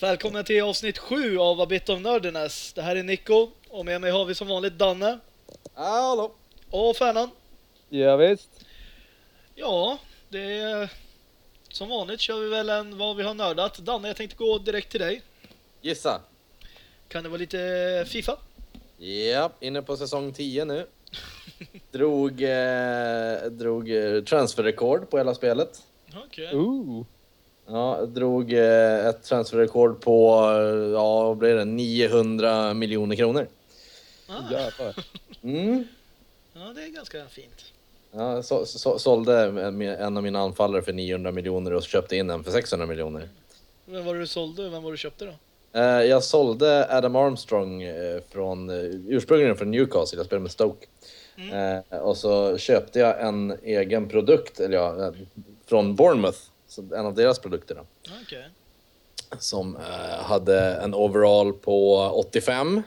Välkommen till avsnitt 7 av A Bit of Nerdiness. Det här är Nico och med mig har vi som vanligt Danne Hallå! och Färnan. Ja, visst. Ja, det är som vanligt kör vi väl en vad vi har nördat. Danne, jag tänkte gå direkt till dig. Gissa. Kan det vara lite Fifa? Ja, inne på säsong 10 nu. drog eh, drog eh, transferrekord på hela spelet. Okej. Ooh. Ja, drog eh, ett transferrekord på, eh, ja vad blir det, 900 miljoner kronor. Ah, Jävlar. Mm. ja, det är ganska fint. Ja, så, så, sålde en av mina anfallare för 900 miljoner och köpte in en för 600 miljoner. Vem var det du sålde? Vem var det du köpte då? Eh, jag sålde Adam Armstrong från, ursprungligen från Newcastle, jag spelade med Stoke. Eh, och så köpte jag en egen produkt, eller ja, från Bournemouth, så en av deras produkter då, Okej. som eh, hade en overall på 85.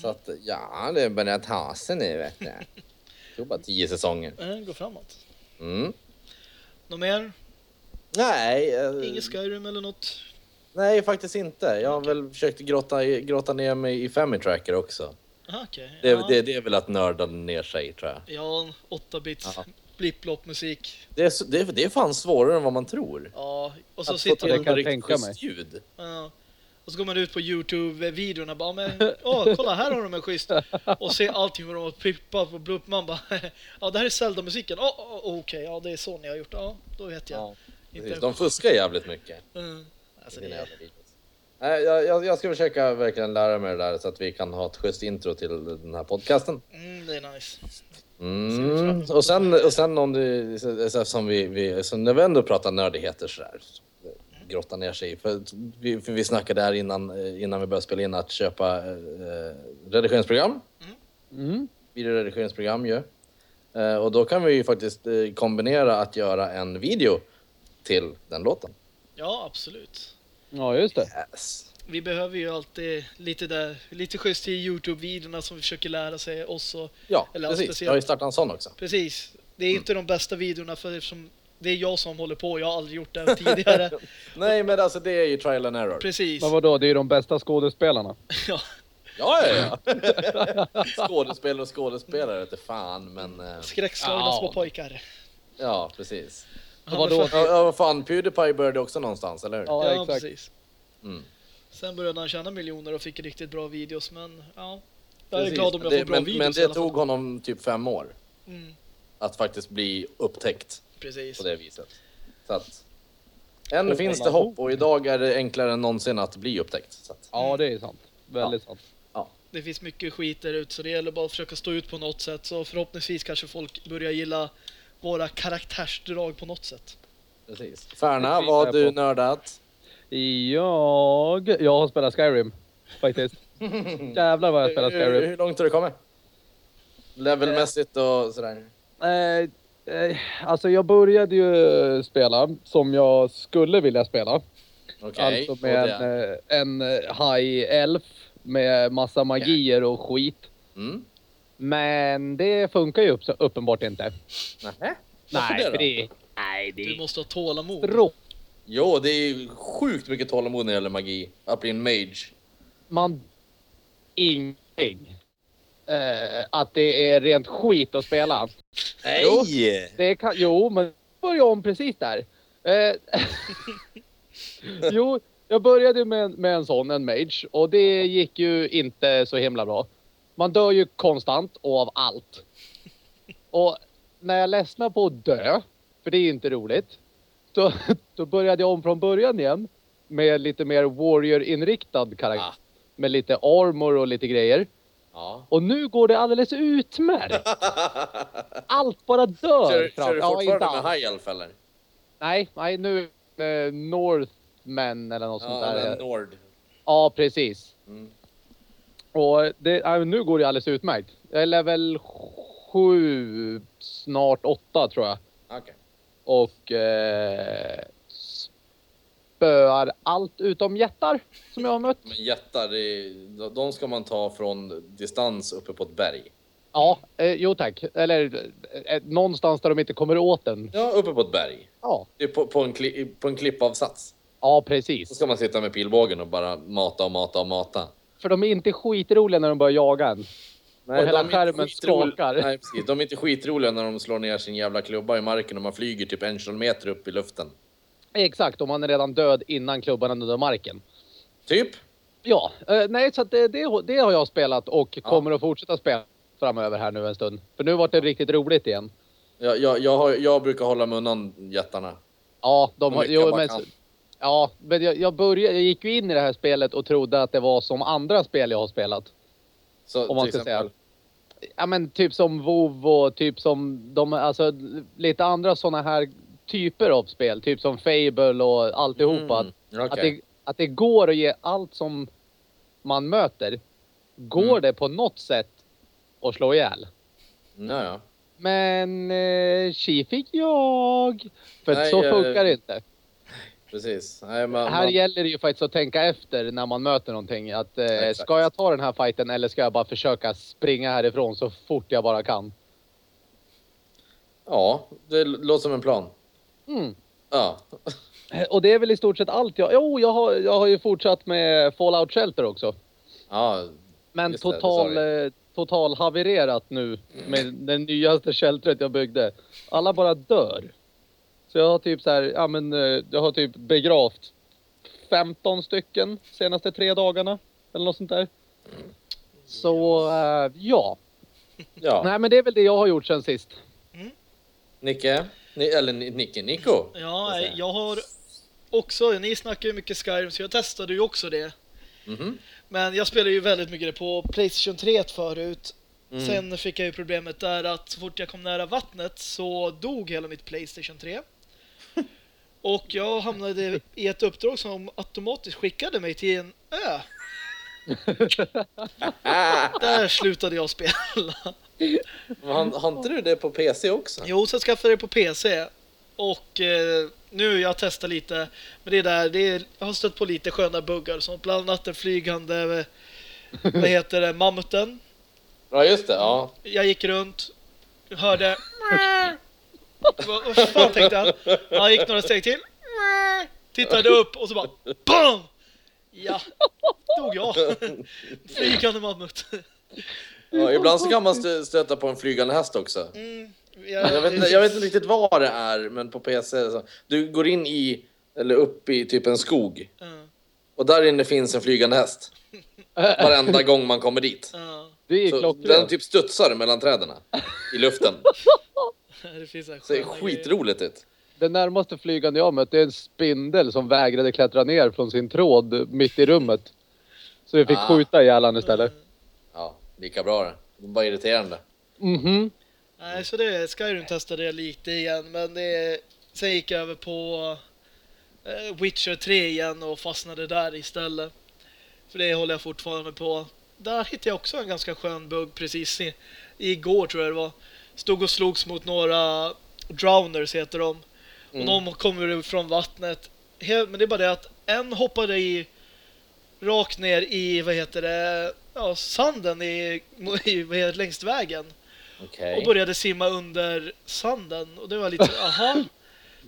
Så att ja, det börjar ta sig nu vet du. Det tog bara 10 säsonger. Eh, Gå framåt. Mm. Något mer? Nej, eh, Inget Skyrim eller något? nej faktiskt inte. Jag har väl försökt grotta, grotta ner mig i Famitracker också. Okej. Det, ja. det, det är väl att nörda ner sig tror jag. Ja, 8-bits Ja. blipp musik. Det är, det, är- det är fan svårare än vad man tror. Ja, och så Att sitter få det kan jag mig. schysst ljud. Ja. Och så går man ut på Youtube-videorna och bara men, åh, kolla här har de en schysst. Och ser allting hur de har pippat på blupp. Man bara, ja det här är Zelda-musiken. Åh, åh, okej, ja det är så ni har gjort. Ja, då vet jag. Ja, Inte De fuskar jävligt mycket. Mm. Alltså, det. Nej, jag, jag, jag ska försöka verkligen lära mig det där så att vi kan ha ett schysst intro till den här podcasten. mm, det är nice. Mm. Och sen, och sen om du, så- så- som vi, vi, så när vi ändå pratar nördigheter sådär, grotta ner sig. För vi, för vi snackade här innan, eh, innan vi började spela in att köpa eh, redigeringsprogram. Mm. Videoredigeringsprogram ju. Eh, och då kan vi ju faktiskt eh, kombinera att göra en video till den låten. Ja, absolut. Ja, just det. Yes. Vi behöver ju alltid lite där, lite schysst till Youtube-videorna som vi försöker lära sig oss och Ja, Eller precis. speciellt- Jag har ju startat en sån också. Precis. Det är inte de bästa videorna för eftersom det är jag som håller på. Jag har aldrig gjort det tidigare. Nej, men alltså det är ju trial and error. Precis. Men vadå, det är ju de bästa skådespelarna. Ja. Ja, ja, ja. skådespelare och skådespelare vete fan, men... eh, Skräckslagna Ja. små pojkar. Ja, precis. Ja, vadå? ja, vad fan, Pewdiepie började också någonstans, eller hur? Ja, Ja, exakt. precis. Mm. Sen började han tjäna miljoner och fick riktigt bra videos, men ja. Jag är Precis. glad om jag det, får bra men, videos Men i det alla fall. tog honom typ fem år Mm, att faktiskt bli upptäckt precis. på det viset. Så att... Än Och finns det hålla hopp och idag är det enklare än någonsin att bli upptäckt. Så att, Ja, det är sant. Väldigt sant. Det finns mycket skit där ute, så det gäller bara att försöka stå ut på något sätt. Så förhoppningsvis kanske folk börjar gilla våra karaktärsdrag på något sätt. precis. Färna, Det vad har du på. nördat? Jag, jag har spelat Skyrim. Faktiskt. Jävlar vad jag spelat Hur, Skyrim. hur långt har du kommit? Levelmässigt och sådär? Eh, eh, alltså jag började ju spela som jag skulle vilja spela. Okej. alltså med och en, eh, en eh, high elf med massa magier och skit. Mm. Men det funkar ju upp, uppenbart inte. Nähä? Varför Nej, det det, nej, det Du måste ha tålamod. tråkigt. Jo, det är sjukt mycket tålamod när det gäller magi. Att bli en mage. Man... Ingenting. Eh, att det är rent skit att spela. Nej! Det kan, jo, men börja om precis där. Eh, jo, jag började med, med en sån, en mage, och det gick ju inte så himla bra. Man dör ju konstant och av allt. Och när jag ledsnar på att dö, för det är ju inte roligt, så, då började jag om från början igen med lite mer warrior-inriktad karaktär. Ah. Med lite armor och lite grejer. Ja. Och nu går det alldeles utmärkt. Allt bara dör. Kör, fram- kör du Ja, inte fortfarande allt. med High Elf eller? Nej, nej nu eh, Northmen eller något sånt Ja, där. eller Nord. Ja, precis. Mm. Och det, ja, nu går det alldeles utmärkt. Jag är level 7, snart 8 tror jag. Okej. Och eh, spöar allt utom jättar som jag har mött. Men jättar, är, de ska man ta från distans uppe på ett berg. Ja, eh, jo tack. Eller eh, någonstans där de inte kommer åt den. Ja, uppe på ett berg. Ja, Det är på, på, en, kli, på en klippavsats. Ja, Så precis. ska man sitta med pilbågen och bara mata och mata och mata. För de är inte skitroliga när de börjar jaga en. Nej, Och hela de skärmen skakar. Nej, precis. De är inte skitroliga när de slår ner sin jävla klubba i marken och man flyger typ en kilometer upp i luften. Exakt, och man är redan död innan klubban under marken. Typ. Ja, eh, nej så att det, det, det har jag spelat och Ja. kommer att fortsätta spela framöver här nu en stund. För nu vart det riktigt roligt igen. Jag, jag, jag, har, jag brukar hålla mig undan jättarna. Ja, de Så har, jo, men, ja, men jag, jag, började, jag gick ju in i det här spelet och trodde att det var som andra spel jag har spelat. Så, Om man ska säga. exempel. Ja men typ som WoW och typ som de, alltså lite andra sådana här typer av spel. Typ som Fable och alltihopa. Mm, Att, okej. det, att det går att ge allt som man möter. Går Mm. det på något sätt att slå ihjäl? Ja, ja. Men eh, tji fick jag. För Nej, så eh, funkar det inte. Precis. Nej, man, Här man, gäller det ju faktiskt att tänka efter när man möter någonting. Att, eh, ska jag ta den här fighten eller ska jag bara försöka springa härifrån så fort jag bara kan? Ja, det låter som en plan. Mm. Ja. Och det är väl i stort sett allt jag... Jo, jag har, jag har ju fortsatt med Fallout Shelter också. Ja, Men det, det total, du. eh, total havererat nu med den nyaste sheltret jag byggde. Alla bara dör. Så jag har typ så här, ja men eh, jag har typ begravt 15 stycken senaste tre dagarna. Eller något sånt där. Så eh, ja. ja. Nej men det är väl det jag har gjort sen sist. Nicke? Ni, eller Ni- Nicke? Nico? Ja, jag har också, ni snackar ju mycket Skyrim så jag testade ju också det. Mhm. Men jag spelade ju väldigt mycket det på Playstation 3 förut. Mm. Sen fick jag ju problemet där att så fort jag kom nära vattnet så dog hela mitt Playstation 3. Och jag hamnade i ett uppdrag som automatiskt skickade mig till en ö. Där slutade jag spela. Har, inte du det på PC också? Jo, så skaffade jag det på PC. Och eh, nu jag testar lite. Men det där, det är, jag har stött på lite sköna buggar. Som bland annat den flygande, eh, vad heter det, mammuten. Ja, just det. Ja. Jag gick runt, hörde... Vad fan tänkte han? Han gick några steg till. Tittade upp och så bara BAM! Ja, dog jag. Flygande mammut. ja. Ibland så kan man stö- stöta på en flygande häst också. Mm, Jag vet, inte, jag vet inte riktigt vad det är, men på PC. Så, du går in i, eller upp i typ en skog. Ja, Och där inne finns en flygande häst. Varenda gång man kommer dit. ja. Det är Så den klockrent. typ studsar mellan träden i luften. Det finns en Ser skitroligt ut. Det närmaste flygande jag mött är en spindel som vägrade klättra ner från sin tråd mitt i rummet. Så vi fick Ah. skjuta ihjäl han istället. Ja, lika bra det. Är Bara irriterande. Mhm. Nej, så det Skyrim testade jag lite igen, men det, sen gick jag över på eh, Witcher 3 igen och fastnade där istället. För det håller jag fortfarande på. Där hittade jag också en ganska skön bugg precis i, igår tror jag det var. Stod och slogs mot några drowners heter de. Och Mm. de kommer från vattnet. Men det är bara det att en hoppade i rakt ner i, vad heter det, ja, sanden i, i, vad heter, det, längs vägen Okej. och började simma under sanden och det var lite aha.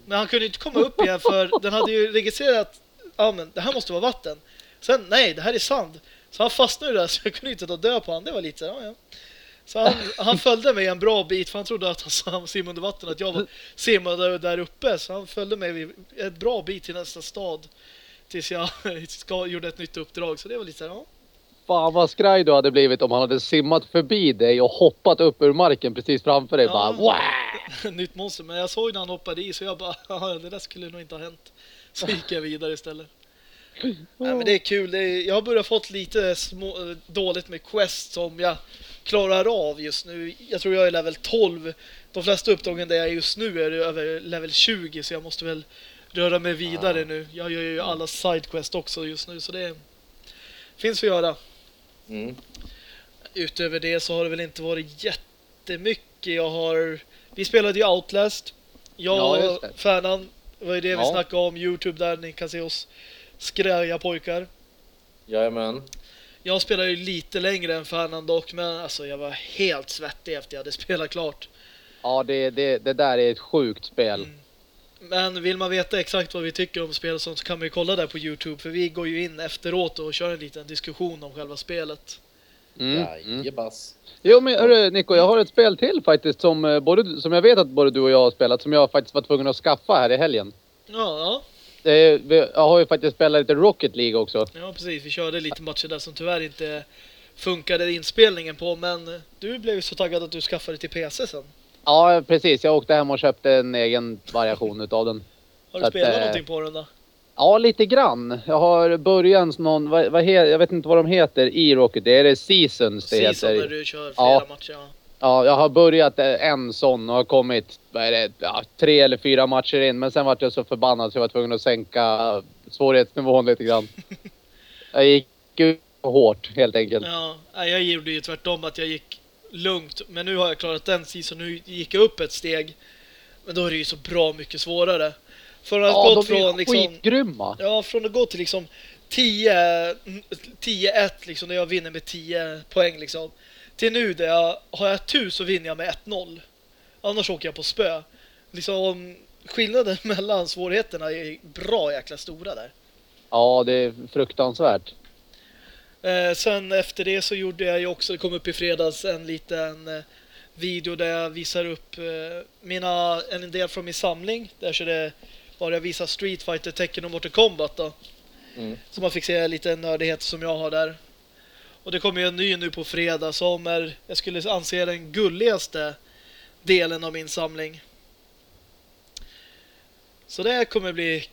Men han kunde inte komma upp igen för den hade ju registrerat ja men det här måste vara vatten. Sen nej, det här är sand. Så han fastnade där så jag kunde inte ta död på honom. Det var lite ja, ja. Så han, han följde mig en bra bit för han trodde att han- han simmade under vatten att jag var, simmade där uppe. Så han följde mig ett bra bit till nästa stad. Tills jag ska, gjorde ett nytt uppdrag. Så det var lite så här, ja. Fan vad skraj du hade blivit om han hade simmat förbi dig och hoppat upp ur marken precis framför dig. Ja. Bara, Wah! nytt monster. Men jag såg när han hoppade i så jag bara, "Haha, det där skulle nog inte ha hänt. Så gick jag vidare istället. Nej, men det är kul. Det är, jag har börjat fått lite små, dåligt med quest som jag klarar av just nu. Jag tror jag är level 12. De flesta uppdragen där jag är just nu är över level 20 så jag måste väl röra mig vidare Ah. nu. Jag gör ju alla sidequest också just nu så det finns att göra. Mm. Utöver det så har det väl inte varit jättemycket. Jag har... Vi spelade ju Outlast. Jag Ja, och. Färnan, det var ju det vi Ja. snackade om. Youtube där ni kan se oss skräja pojkar. Jajamän. Jag spelade ju lite längre än Färnan dock, men alltså jag var helt svettig efter jag hade spelat klart. Ja, det, det, det där är ett sjukt spel. Mm. Men vill man veta exakt vad vi tycker om spel så kan man ju kolla där på Youtube för vi går ju in efteråt och kör en liten diskussion om själva spelet. Mm. Mm. Jajebas. Jo men hörru Nico, jag har ett spel till faktiskt som, eh, både, som jag vet att både du och jag har spelat, som jag faktiskt var tvungen att skaffa här i helgen. Ja, ja, jag har ju faktiskt spelat lite Rocket League också. ja precis. Vi körde lite matcher där som tyvärr inte funkade inspelningen på men du blev ju så taggad att du skaffade till PC sen. Ja precis, jag åkte hem och köpte en egen variation utav den. Har Så du att, spelat eh, någonting på den då? Ja, lite grann. Jag har början någon, vad, vad jag vet inte vad de heter i Rocket. Det är det Seasons det Season när heter. du kör flera Ja. matcher. Ja. Ja, jag har börjat eh, en sån och har kommit, vad är det, ja, tre eller fyra matcher in. Men sen vart jag så förbannad så jag var tvungen att sänka svårighetsnivån lite grann. Jag gick ut hårt helt enkelt. Ja, jag gjorde ju tvärtom att jag gick lugnt. Men nu har jag klarat den season. Nu gick jag upp ett steg. Men då är det ju så bra mycket svårare. Från att Ja, gått de från liksom... skitgrymma. Ja, från att gå till liksom 10 10-1 liksom, där jag vinner med 10 poäng liksom. Till nu där jag har jag tur så vinner jag med 1-0. Annars åker jag på spö. Liksom skillnaden mellan svårigheterna är bra jäkla stora där. Ja, det är fruktansvärt. Eh, sen efter det så gjorde jag ju också, det kom upp i fredags, en liten eh, video där jag visar upp eh, mina, en del från min samling. Där så det var jag visar Street Fighter, Tekken och Mortal Kombat då. Mm. Så man fick se lite nördighet som jag har där. Och det kommer ju en ny nu på fredag som är, jag skulle anse den gulligaste delen av min samling. Så det kommer bli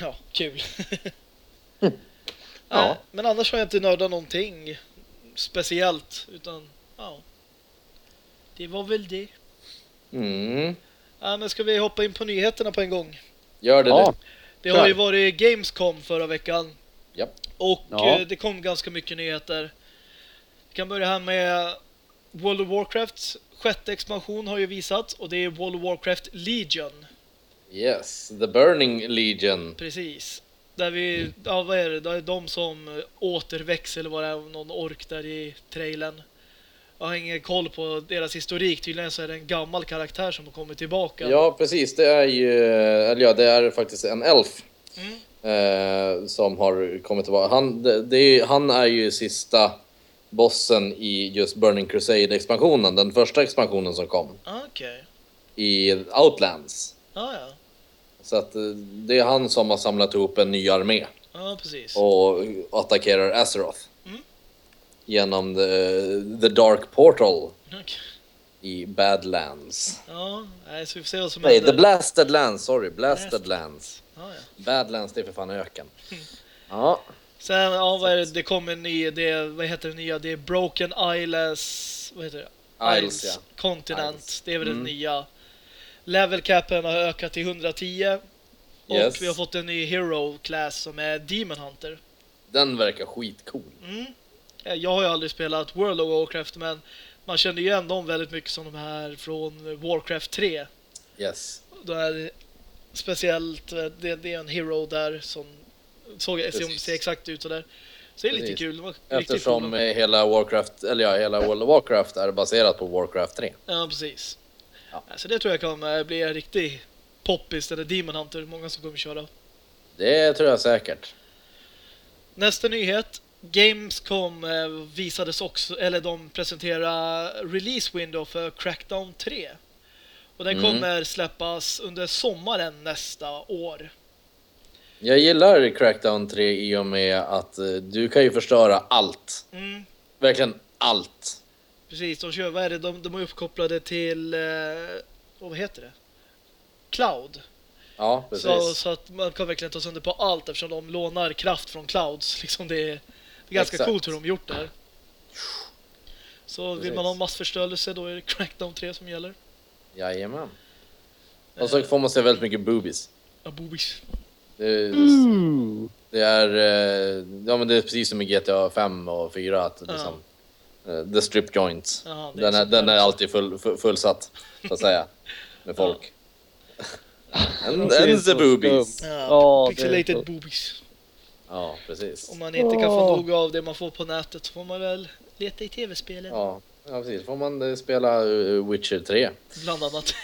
ja, kul. Ja. Nej, Men annars har jag inte nördat någonting speciellt utan ja. Det var väl det. Mm. Ja, men ska vi hoppa in på nyheterna på en gång? Gör det Ja. Det har ju varit Gamescom förra veckan. Japp. Och Ja. eh, det kom ganska mycket nyheter. Kan börja här med World of Warcrafts sjätte expansion har ju visat och det är World of Warcraft Legion. Yes, The Burning Legion. Precis. Där vi, ja vad är det? Det är de som återväcks eller vad det är, någon ork där i trailern. Jag har ingen koll på deras historik. Tydligen så är det en gammal karaktär som har kommit tillbaka. Ja, precis. Det är ju, eller ja, det är faktiskt en elf. Mm. Eh, som har kommit tillbaka. Han, det, det är, han är ju sista bossen i just Burning Crusade-expansionen. Den första expansionen som kom Ah, Okej. i Outlands. Ah, ja, Så att eh, det är han som har samlat ihop en ny armé ja. precis. och attackerar Azeroth. Mm. Genom the, the Dark Portal Okej. i Badlands. Ja, nej, så vi får se vad som Nej, händer. The Blasted Lands, sorry. Blasted Blasted. Lands. Ja, ja. Badlands, det är för fan öken. Ja, Sen, ja, vad är det? Det kommer en ny, det, vad heter det nya? Det är Broken Isles, vad heter det? Isles, ja. Continent. Isles. Det är väl Mm. den nya. Level capen har ökat till 110. Och Yes. vi har fått en ny Hero Class som är Demon Hunter. Den verkar skitcool. Mm. Eh, Jag har ju aldrig spelat World of Warcraft men man känner ju igen dem väldigt mycket som de här från Warcraft 3. Yes. Då är det speciellt, eh, det, det är en hero där som såg, Precis. ser exakt ut sådär. Så det är lite kul. Eftersom eh, hela Warcraft, eller ja, hela World of Warcraft är baserat på Warcraft 3. Ja, precis. Ja. Så det tror jag kommer bli en riktig poppis, eller Demon Hunter. Många som kommer köra. Det tror jag säkert. Nästa nyhet. Gamescom eh, visades också, eller de presenterade release window för Crackdown 3. Och den Mm. kommer släppas under sommaren nästa år. Jag gillar Crackdown 3 i och med att eh, du kan ju förstöra allt. Mm, Verkligen allt. precis, de kör, vad är det? De, de är uppkopplade till, eh, vad heter det? Cloud. Ja, Så, precis. så att man kan verkligen ta sönder på allt eftersom de lånar kraft från clouds. Liksom det, är, det är ganska Exakt. coolt hur de gjort det här. Så vill Precis. man ha massförstörelse då är det Crackdown 3 som gäller. Jajamän. Och så får man se väldigt mycket boobies. Ja, boobies. Det, det är, eh, ja men det är precis som i GTA 5 och 4 att liksom, eh, the strip joints. Ja, det Den är, den är alltid full, full, fullsatt, så att säga, med folk. And, and the boobies. Ja, pixelated boobies. Ja, precis. Om man inte kan få nog av det man får på nätet så får man väl leta i tv-spelen. Ja, Ja, precis. Får man eh, spela Witcher 3. Bland annat.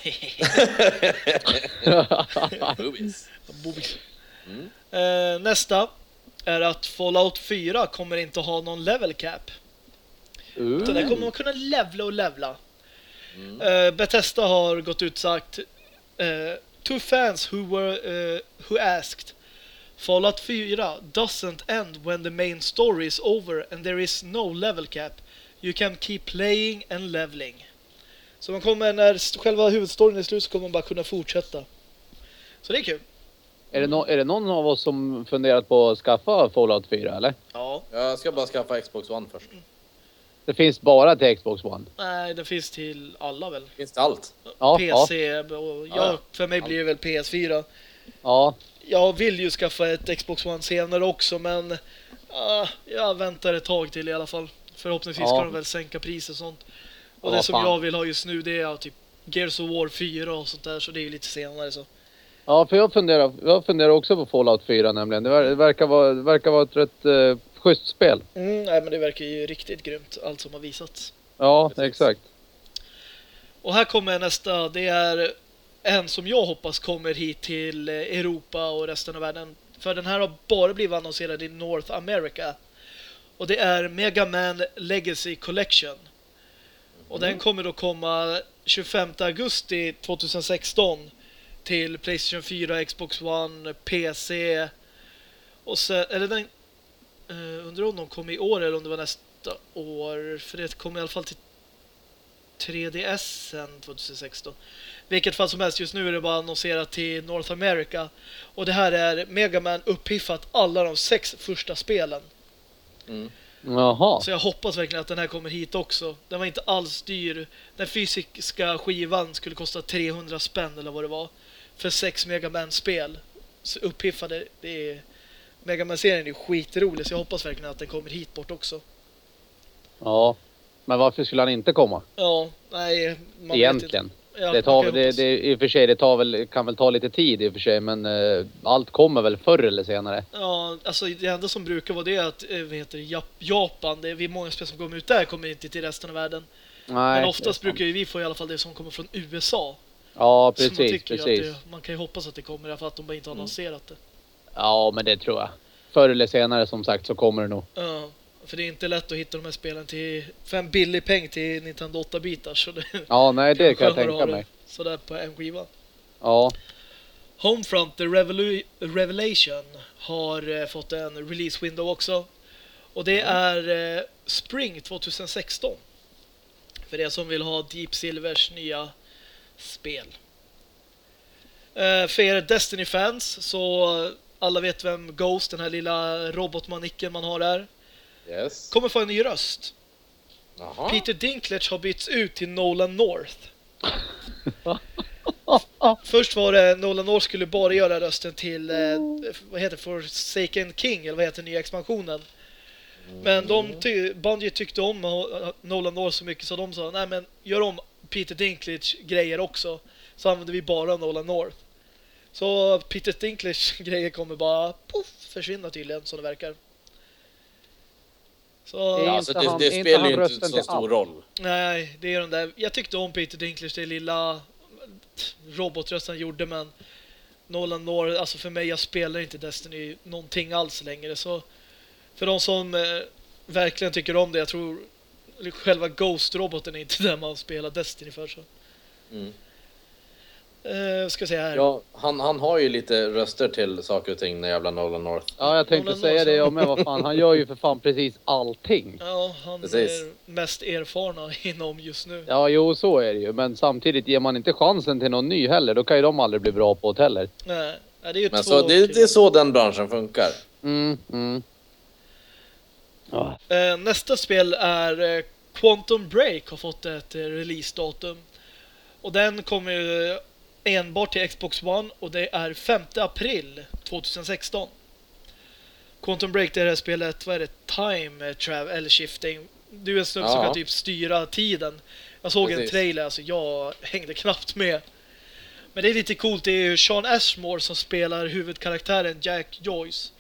Boobies. Bobis. Mm. Eh, nästa är att Fallout 4 kommer inte ha någon level cap. Utan där kommer man kunna levla och levla. Mm. Eh, Bethesda har gått ut sagt eh, To fans who were who asked Fallout 4 doesn't end when the main story is over and there is no level cap. You can keep playing and leveling. Så man kommer när själva huvudstoryn är slut så kommer man bara kunna fortsätta. Så det är kul. Är det, no är det någon av oss som funderat på att skaffa Fallout 4 eller? Ja. Jag ska bara skaffa Xbox One först. Det finns bara till Xbox One. Nej, det finns till alla väl. Finns det allt? Ja, PC och ja, Ja. för mig blir det väl PS4. Ja, Jag vill ju skaffa ett Xbox One senare också men ah, jag väntar ett tag till i alla fall. Förhoppningsvis Ja. ska de väl sänka priser och sånt. Och Ja, det som fan. jag vill ha just nu det är typ Gears of War 4 och sånt där så det är ju lite senare så. Ja för jag funderar, jag funderar också på Fallout 4 nämligen. Det, ver det verkar, vara, det verkar vara ett rätt uh, schysst spel. Mm, nej men det verkar ju riktigt grymt allt som har visats. Ja, Precis. exakt. Och här kommer nästa, det är en som jag hoppas kommer hit till eh, Europa och resten av världen. För den här har bara blivit annonserad i North America. Och det är Mega Man Legacy Collection. Och den kommer då komma 25 augusti 2016 till Playstation 4, Xbox One, PC och sen, eller den, uh, undrar om de kommer i år eller om det var nästa år, för det kommer i alla fall till 3DS 2016. Vilket fall som helst, just nu är det bara annonserat till North America. Och det här är Mega Man uppiffat alla de sex första spelen. Mm. Jaha. Så jag hoppas verkligen att den här kommer hit också. Den var inte alls dyr. Den fysiska skivan skulle kosta 300 spänn eller vad det var. För sex Mega Man-spel. Så uppiffade, det är... Mega Man-serien är skitrolig så jag hoppas verkligen att den kommer hit bort också. Ja. Men varför skulle han inte komma? Ja, nej. Man Egentligen. Vet inte. Ja, det, tar, det, det, I och för sig, det tar väl, kan väl ta lite tid i och för sig, men eh, allt kommer väl förr eller senare. Ja, alltså det enda som brukar vara det är att, eh, vad heter det, Jap- Japan, det är vi många spel som kommer ut där kommer inte till resten av världen. Nej, Men oftast brukar ju vi få i alla fall det som kommer från USA. Ja, så man, precis, precis. Det, man kan ju hoppas att det kommer fall att de bara inte har annonserat det. Ja, men det tror jag. Förr eller senare som sagt så kommer det nog. Ja, för det är inte lätt att hitta de här spelen till för en billig peng till Nintendo 8-bitar. Så det Ja, nej det kan jag tänka mig. Sådär på en skiva. Ja, Homefront The Revolu- Revelation har eh, fått en release window också. Och det är eh, Spring 2016. För er som vill ha Deep Silvers nya spel. Eh, för er Destiny-fans så alla vet vem Ghost, den här lilla robotmanicken man har där, Yes. kommer få en ny röst. Jaha. Peter Dinklage har bytts ut till Nolan North. Först var det Nolan North skulle bara göra rösten till eh, vad heter Forsaken King eller vad heter nya expansionen. Men de ty- Bungie tyckte om Nolan North så mycket så de sa nej men gör om Peter Dinklage grejer också. Så använder vi bara Nolan North. Så Peter Dinklage grejer kommer bara puff, försvinna tydligen som det verkar. Så Det alltså det, han- det spelar ju inte så stor allt? roll. Nej, det är den där. Jag tyckte om Peter Dinklage, det lilla robotrösten han gjorde, men Nolan North, alltså för mig, jag spelar inte Destiny någonting alls längre, så för de som eh, verkligen tycker om det, jag tror själva Ghost-roboten är inte den man spelar Destiny för. Så. Mm. Eh, ska se här. Ja, han, han har ju lite röster till saker och ting, den jävla Nolan North. ja jag tänkte Nolan säga North, det ja. jag med. Vad fan, han gör ju för fan precis allting. Ja, han Precis. är mest erfarna inom just nu. Ja, jo så är det ju. Men samtidigt ger man inte chansen till någon ny heller, då kan ju de aldrig bli bra på det heller. Nej, det är ju Men två så, det, det är så den branschen funkar. Mm, mm. Ja. Eh, nästa spel är eh, Quantum Break har fått ett eh, releasedatum. Och den kommer ju enbart till Xbox One och det är 5 april 2016. Quantum Break det är det här spelet, vad är det? Time eh, travel shifting. Du är en snubbe som Ja. kan typ styra tiden. Jag såg en Precis. trailer, alltså jag hängde knappt med. Men det är lite coolt, det är ju Sean Ashmore som spelar huvudkaraktären Jack Joyce.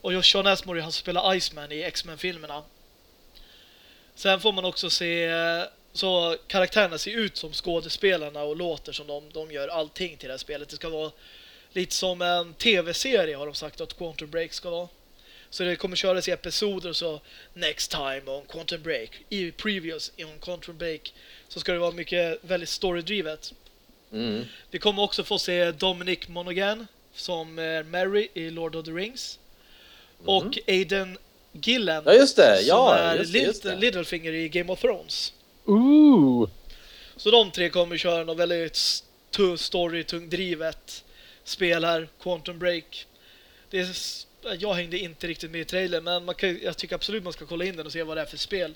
Och Sean Ashmore är han som spelar Iceman i X-Men-filmerna. Sen får man också se eh, Så karaktärerna ser ut som skådespelarna och låter som de. De gör allting till det här spelet. Det ska vara lite som en tv-serie har de sagt att Quantum Break ska vara. Så det kommer köras i episoder så next time on Quantum Break, i previous on Quantum Break så ska det vara mycket väldigt storydrivet. Mm. Vi kommer också få se Dominic Monaghan som är Mary i Lord of the Rings. Och Aiden Gillen Ja, just det. som Ja, är just det, just det. Littlefinger i Game of Thrones. Ooh! Så de tre kommer köra något väldigt st- story, tungdrivet spel här, Quantum Break. Det är, jag hängde inte riktigt med i trailern, men man kan, jag tycker absolut man ska kolla in den och se vad det är för spel.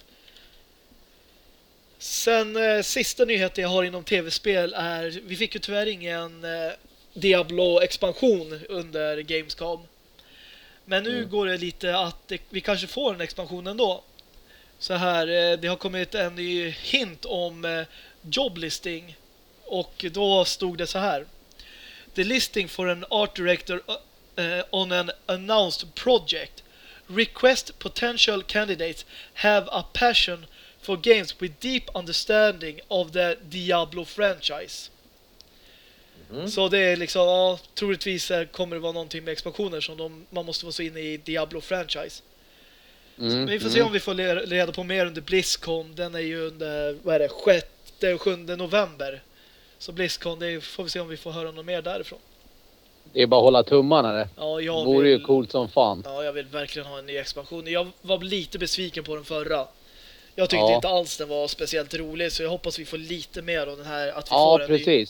Sen eh, sista nyheten jag har inom tv-spel är, vi fick ju tyvärr ingen eh, Diablo-expansion under Gamescom. Men nu går det lite att vi kanske får en expansion ändå. Så här, eh, det har kommit en ny hint om eh, joblisting och då stod det så här. The listing for an art director uh, on an announced project. Request potential candidates have a passion for games with deep understanding of the Diablo franchise. Mhm. Så det är liksom, ja, troligtvis eh, kommer det vara någonting med expansioner som de, man måste vara så inne i Diablo franchise. Mm. Vi får se om vi får reda på mer under Blizzcon. Den är ju under, vad är det, 6 och 7 november. Så Blizzcon, det får vi se om vi får höra något mer därifrån. Det är bara att hålla tummarna det. Ja, Det jag vore ju vill, coolt som fan. ja, jag vill verkligen ha en ny expansion. Jag var lite besviken på den förra. Jag tyckte Ja. inte alls den var speciellt rolig, så jag hoppas vi får lite mer av den här. Att vi Ja, får en Ny,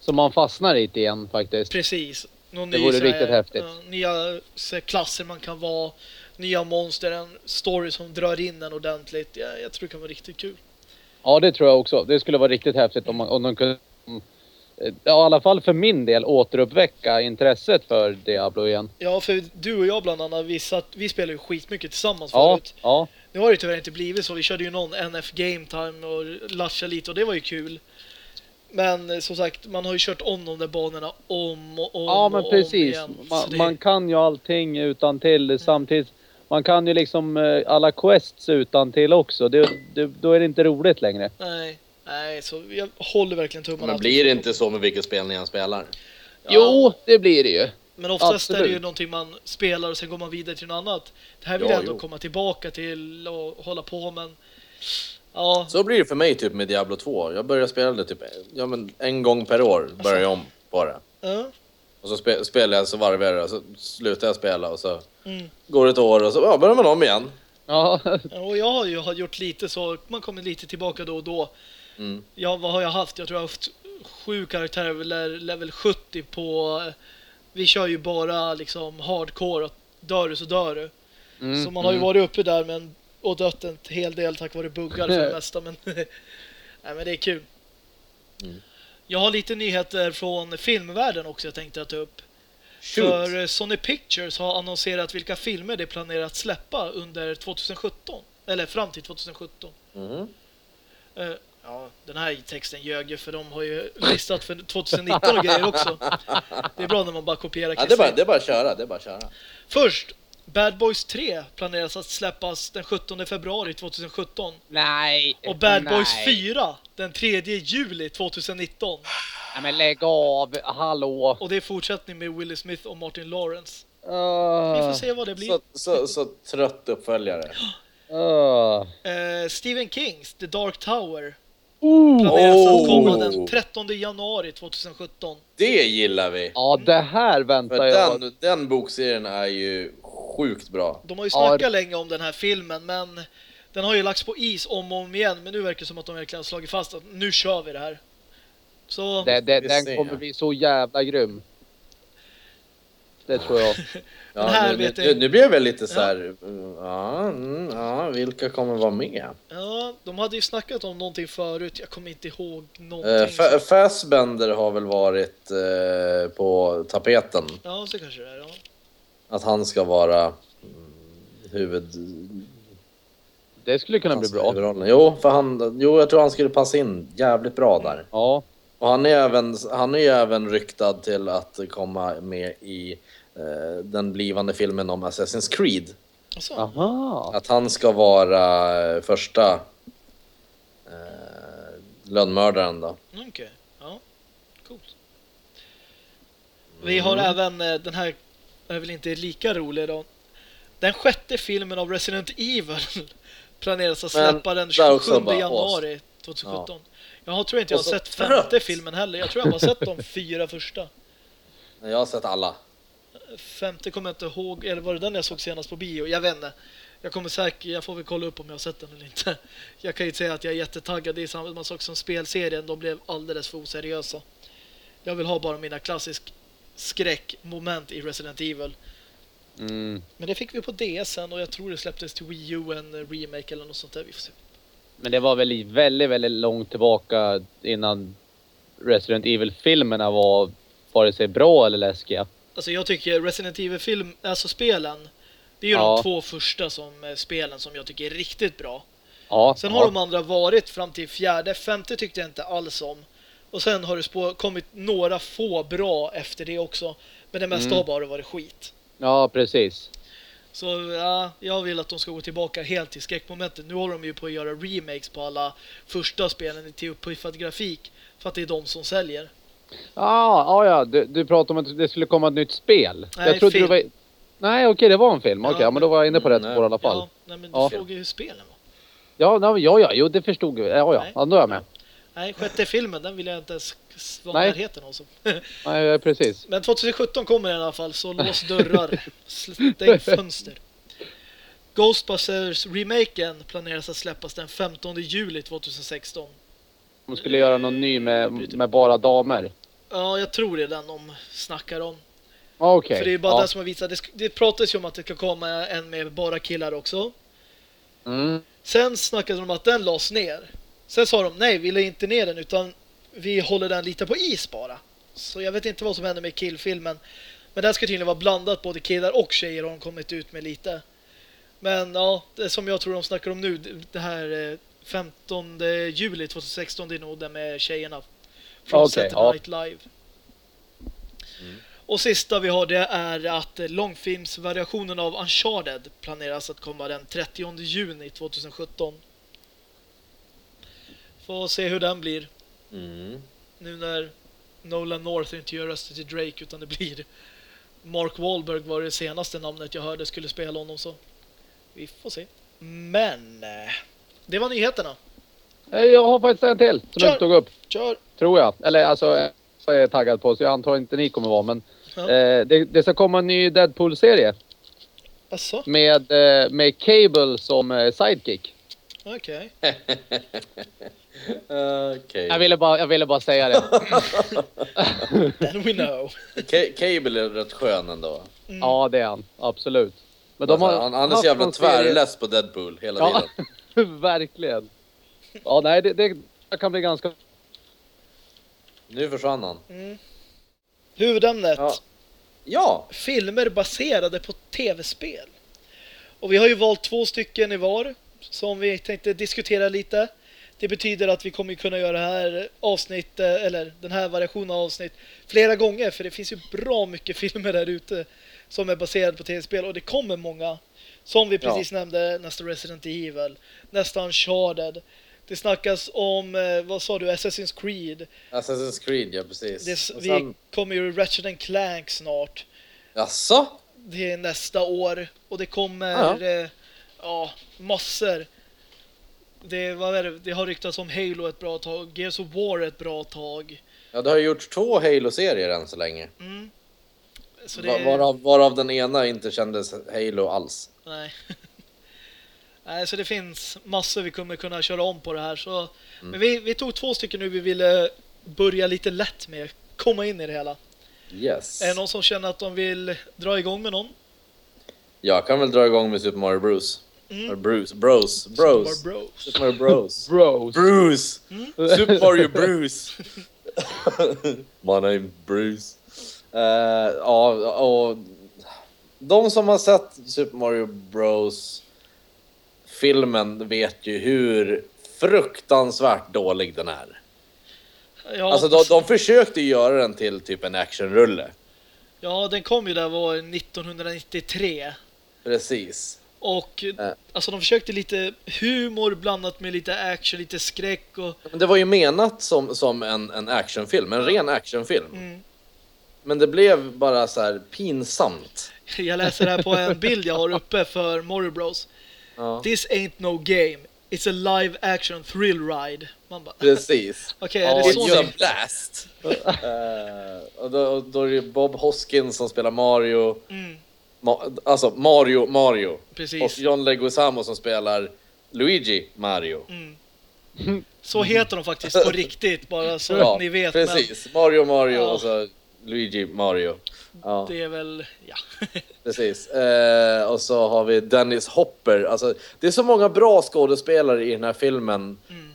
Så man fastnar i igen faktiskt. precis. Någon Det ny, vore här, riktigt häftigt. nya här, klasser man kan vara, nya monster, en story som drar in en ordentligt. Ja, jag tror det kan vara riktigt kul. Ja, det tror jag också. Det skulle vara riktigt häftigt om, man, om de kunde... Ja, i alla fall för min del återuppväcka intresset för Diablo igen. Ja, för du och jag bland annat, vi, satt, vi spelade ju skitmycket tillsammans Ja, förut. ja. Nu har det tyvärr inte blivit så. Vi körde ju någon NF Game Time och latchade lite och det var ju kul. Men eh, som sagt, man har ju kört om de där banorna om och om Ja, men och precis. om igen. Så Man, det- man kan ju allting utan till samtidigt. Man kan ju liksom eh, alla quests utan till också. Det, det, då är det inte roligt längre. Nej, nej, så jag håller verkligen tummarna. Men att blir det inte så med vilket spel ni än spelar? Ja, Jo, det blir det ju. Men oftast är det ju absolut. någonting man spelar och sen går man vidare till något annat. Det här vill Ja, jag ändå jo. komma tillbaka till och hålla på men... Ja, Så blir det för mig typ med Diablo 2. Jag börjar spela det typ ja, men en gång per år. Börjar jag om på det. ja, Och så spe, spelar jag så varvar jag det och så slutar jag spela och så mm. går det ett år och så ja, börjar man om igen. Ja, Och jag har ju har gjort lite så, man kommer lite tillbaka då och då. Mm. Ja, vad har jag haft? Jag tror jag har haft sju karaktärer, level, level 70 på... Vi kör ju bara liksom hardcore, dör du så dör du. mm, så man har ju mm. varit uppe där men, och dött en hel del tack vare buggar för det mesta. Men, nej, men det är kul. Mm. Jag har lite nyheter från filmvärlden också jag tänkte ta upp. Shoot. För Sony Pictures har annonserat vilka filmer de planerar att släppa under 2017. Eller fram till 2017. Mhm. Eh, ja, den här texten ljög ju för de har ju listat för 2019 och grejer också. Det är bra när man bara kopierar Ja, det, är bara, det är bara att köra. Det är bara att köra. Först, Bad Boys 3 planeras att släppas den 17 februari 2017. Nej. Och Bad nej. Boys 4 den 3 juli 2019. Nej men lägg av, hallå. Och det är fortsättning med Willie Smith och Martin Lawrence. Uh, Vi får se vad det blir. Så, så, så trött uppföljare. Uh. Eh, Stephen Kings The Dark Tower Uh. planeras Oh. att komma den 13 januari 2017. Det gillar vi. Ja, det här För väntar jag. den, den bokserien är ju sjukt bra. De har ju Ja, snackat länge om den här filmen men den har ju lagts på is om och om igen men nu verkar det som att de verkligen har slagit fast att nu kör vi det här. Så Det, det, den ser. kommer bli så jävla grym. Det tror jag. Ja, här nu, vet nu, jag- nu blir jag väl lite så här. mm, Ja, mm, ja, vilka kommer vara med? ja, de hade ju snackat om någonting förut. Jag kommer inte ihåg någonting. Uh, Fa- Fassbender har väl varit eh, på tapeten. Ja, så kanske det är. Ja. Att han ska vara mm, huvud... Det skulle kunna bli alltså, bra. huvudrollen. Jo, för han, jo, jag tror han skulle passa in jävligt bra där. Ja. Och han är även, han är ju även ryktad till att komma med i eh, den blivande filmen om Assassin's Creed. Alltså, Aha. Att han ska vara eh, första eh, Lönnmördaren då. Mm, Okej, ja. Coolt. Vi har även eh, den här, är väl inte lika rolig då. Den sjätte filmen av Resident Evil planeras att släppa den det är också 27 bara januari 2017. Jag tror inte jag har sett femte trött. filmen heller. Jag tror jag bara sett de fyra första. Jag har sett alla. Femte kommer jag inte ihåg, eller var det den jag såg senast på bio? Jag vet inte. Jag kommer säkert, jag får väl kolla upp om jag har sett den eller inte. Jag kan ju säga att jag är jättetaggad. Det är samma sak som spelserien. De blev alldeles för oseriösa. Jag vill ha bara mina klassisk skräckmoment i Resident Evil. Mm. Men det fick vi på DSen och jag tror det släpptes till Wii U en remake eller något sånt där. Vi får se. Men det var väl väldigt, väldigt långt tillbaka innan Resident Evil-filmerna var vare sig bra eller läskiga. Alltså jag tycker Resident Evil-film, alltså spelen, det är ju Ja. de två första som eh, spelen som jag tycker är riktigt bra. Ja, Sen ja. har de andra varit fram till fjärde, femte tyckte jag inte alls om. Och sen har det spå- kommit några få bra efter det också. Men det mesta Mm. har bara varit skit. Ja, precis. Så ja, jag vill att de ska gå tillbaka helt till skräckmomentet. Nu håller de ju på att göra remakes på alla första spelen till uppiffad grafik. För att det är de som säljer. Ja, ja, ja. Du, du pratade om att det skulle komma ett nytt spel. Nej, jag trodde film. det var... Nej, okej, det var en film. Okej, Ja, ja, men då var jag inne på mm, rätt nej. spår i alla fall. Ja, nej, men du Ja. frågar ju hur spelen var. Ja, nej, ja, ja, jo, det förstod jag. Ja, ja, Nej. ja, då är jag med. Nej, sjätte filmen, den vill jag inte ens vara Nej. i närheten av. Nej, precis. Men 2017 kommer i alla fall, så lås dörrar, stäng fönster. Ghostbusters-remaken planeras att släppas den 15 juli 2016. De skulle göra någon ny med, med bara damer. Ja, jag tror det är den de snackar om. Okej. För det är bara ja. den som har visat. Det, det pratas ju om att det ska komma en med bara killar också. Mm. Sen snackade de om att den lades ner. Sen sa de nej, vi la inte ner den utan vi håller den lite på is bara. Så jag vet inte vad som händer med killfilmen. Men den ska tydligen vara blandat, både killar och tjejer har de kommit ut med lite. Men ja, det som jag tror de snackar om nu, det- här eh, 15 juli 2016, det är nog den med tjejerna. Från Okej, Saturday ja. Night Live. Och sista vi har det är att eh, långfilmsvariationen av Uncharted planeras att komma den 30 juni 2017. Får se hur den blir. Mm. Nu när Nolan North inte gör röster till Drake utan det blir Mark Wahlberg var det senaste namnet jag hörde skulle spela honom så. Vi får se. Men eh, det var nyheterna. Eh, Jag har faktiskt en till som Kör. jag tog upp. Kör! Tror jag. Eller alltså, jag är taggad på så jag antar inte ni kommer vara. Men Ja. eh, det, det ska komma en ny Deadpool-serie. Asså? Med, eh, med Cable som eh, sidekick. Okej. Okej. Jag ville bara, jag ville bara säga det. Then we know. Ca- Cable är rätt skön ändå. Mm. ja, det är han. Absolut. Men Alltså, han, han är så jävla tvärless på Deadpool hela Ja, tiden. verkligen. Ja, nej, det, det kan bli ganska... Nu försvann han. Mm. Huvudämnet. Ja. Ja, Filmer baserade på tv-spel. Och vi har ju valt två stycken i var som vi tänkte diskutera lite. Det betyder att vi kommer kunna göra det här avsnittet, eller den här variationen av avsnitt flera gånger för det finns ju bra mycket filmer där ute som är baserade på tv-spel och det kommer många. Som vi precis nämnde, nästa Resident Evil, nästa Uncharted. Det snackas om, eh, vad sa du, Assassin's Creed. Assassin's Creed, ja precis. Det, Och vi sen, kommer ju Ratchet and Clank snart. Jaså? Det är nästa år och det kommer Ja. eh, ja, massor. Det, vad är det? det har ryktats om Halo ett bra tag, Gears of War ett bra tag. Ja, det har gjorts två Halo-serier än så länge. Mm. Så det, Va- Varav, varav den ena inte kändes Halo alls. nej. nej, så det finns massor vi kommer kunna köra om på det här. Så, Mm. Men vi, vi tog två stycken nu vi ville börja lite lätt med, komma in i det hela. Yes. Är det någon som känner att de vill dra igång med någon? Jag kan väl dra igång med Super Mario Bros. Mm. Bruce. Bros. Bros. Super Bros. Bros. Bruce! Mm. Super Mario Bruce! My name Bruce. Eh, ja, och de som har sett Super Mario Bros filmen vet ju hur fruktansvärt dålig den är. Ja, Alltså de, de försökte göra den till typ en actionrulle. ja, den kom ju där var 1993. Precis. Och Eh. alltså de försökte lite humor blandat med lite action, lite skräck och... Men det var ju menat som, som en, en actionfilm, en ren actionfilm. Mm. Men det blev bara så här pinsamt. Jag läser här på en bild jag har uppe för Mario Bros. Ja, This ain't no game. It's a live action thrill ride. Man bara, precis. okej, Ja, är det It's så a blast! Eh, och, då, och då är det Bob Hoskins som spelar Mario. Mm, Ma- alltså Mario Mario. Och precis. John Leguizamo som spelar Luigi Mario. Mm. Så heter de faktiskt på riktigt, bara så Ja, att ni vet. precis. Mario Mario Ja. och så Luigi Mario. Ja, Men det är väl, ja. precis. Eh, och så har vi Dennis Hopper. Alltså, det är så många bra skådespelare i den här filmen. Mm.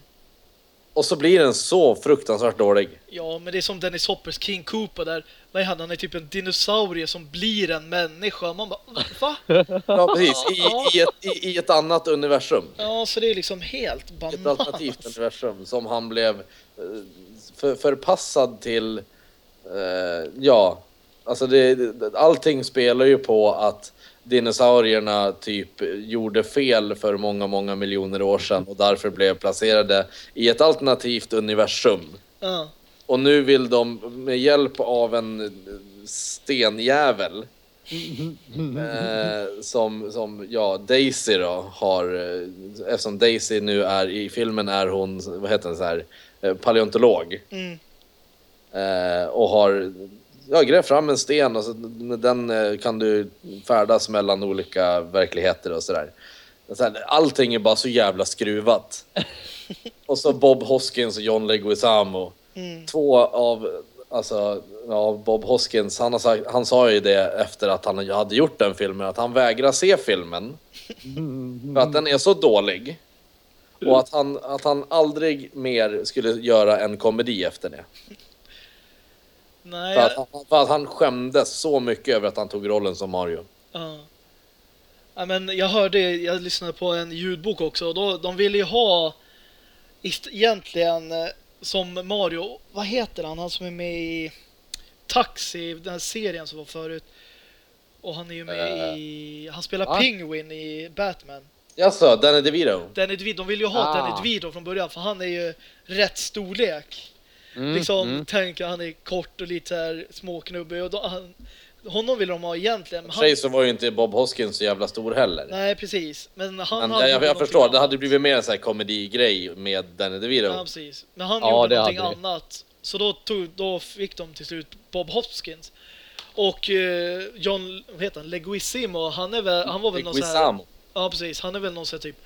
Och så blir den så fruktansvärt dålig. Ja, men det är som Dennis Hoppers King Koopa där. Vad är han? Han är typ en dinosaurie som blir en människa. Man bara, va? Ja, precis. I, Ja. i, ett, i, I ett annat universum. Ja, så det är liksom helt Ett bananas. alternativt universum som han blev eh, för, förpassad till. Eh, ja, alltså det- allting spelar ju på att dinosaurierna typ gjorde fel för många, många miljoner år sedan och därför blev placerade i ett alternativt universum. Ja, Och nu vill de med hjälp av en stenjävel eh, som, som ja, Daisy då har, eh, eftersom Daisy nu är i filmen är hon, vad heter den så här, eh, paleontolog. mm, Eh, och har ja, grävt fram en sten och så, med den kan du färdas mellan olika verkligheter och sådär. Allting är bara så jävla skruvat. och så Bob Hoskins och John Leguizamo. Mm. Två av, alltså, ja, Bob Hoskins, han, har sagt, han sa ju det efter att han hade gjort den filmen, att han vägrar se filmen. För att den är så dålig. Och att han, att han aldrig mer skulle göra en komedi efter det. Nej, För att, han, för att han skämdes så mycket över att han tog rollen som Mario. ja. ja, men jag hörde, jag lyssnade på en ljudbok också och då, de ville ju ha egentligen eh, som Mario, vad heter han, han som är med i Taxi, den här serien som var förut. Och han är ju med Eh, i, han spelar va? Penguin i Batman. Jaså, Danny DeVito? Danny DeVito, de vill ju ha Ah. Danny DeVito från början för han är ju rätt storlek. Mm, liksom, mm. tänk han är kort och lite här småknubbig och då, han, honom vill de ha egentligen. men Han, så var ju inte Bob Hoskins så jävla stor heller. nej, precis. Men han Men hade jag, jag, förstår, det hade blivit mer en sån här komedigrej med Danny DeVito. Ja, precis. Men han Ja, gjorde någonting annat. Så då, tog, då fick de till slut Bob Hoskins. Och eh, John, vad heter han, Leguizamo, han, är väl, han var väl någon så här... Leguizamo. Ja, precis. Han är väl någon så här typ...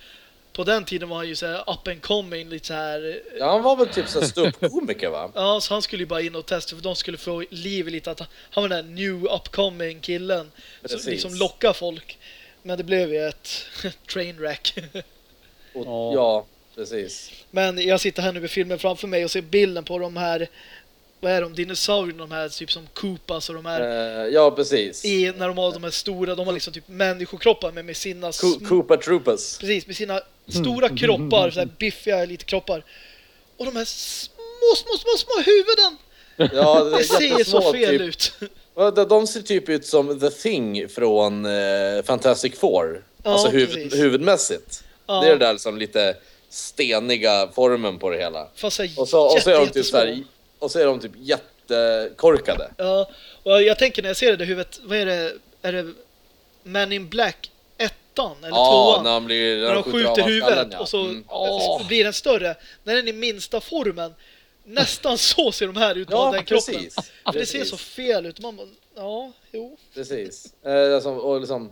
På den tiden var han ju så här up and coming, lite så här... Ja, han var väl typ så här ståuppkomiker va? Ja, så han skulle ju bara in och testa för de skulle få liv i lite att han var den där new upcoming killen Precis. som liksom lockar folk. Men det blev ju ett trainwreck. Och, Ja. ja, precis. Men jag sitter här nu med filmen framför mig och ser bilden på de här, vad är de, dinosaurierna, de här typ som Koopas och de här, Eh, ja, precis. i, när de har de här stora, de har liksom typ människokroppar men med sina, Koopa Troopas. precis, med sina stora kroppar, så här biffiga lite kroppar. Och de här små, små, små, små huvuden! Ja, det, ser så fel typ. ut. De- ser typ ut som The Thing från eh, Fantastic Four. Ja, alltså huvud, precis. huvudmässigt. Ja. Det är det där som lite steniga formen på det hela. Fast så här Och så, och så är de typ så här. Och så är de typ jättekorkade. Ja, och jag tänker när jag ser det där huvudet, vad är det, är det Man in Black ettan eller Ja, tvåan? när han blir när de skjuter huvudet skallen, ja. och så Mm, precis. blir den större. När den är i minsta formen, nästan så ser de här ut på Ja, den kroppen. precis. För det ser så fel ut. Man bara, ja, jo. Precis. Eh, alltså, och liksom,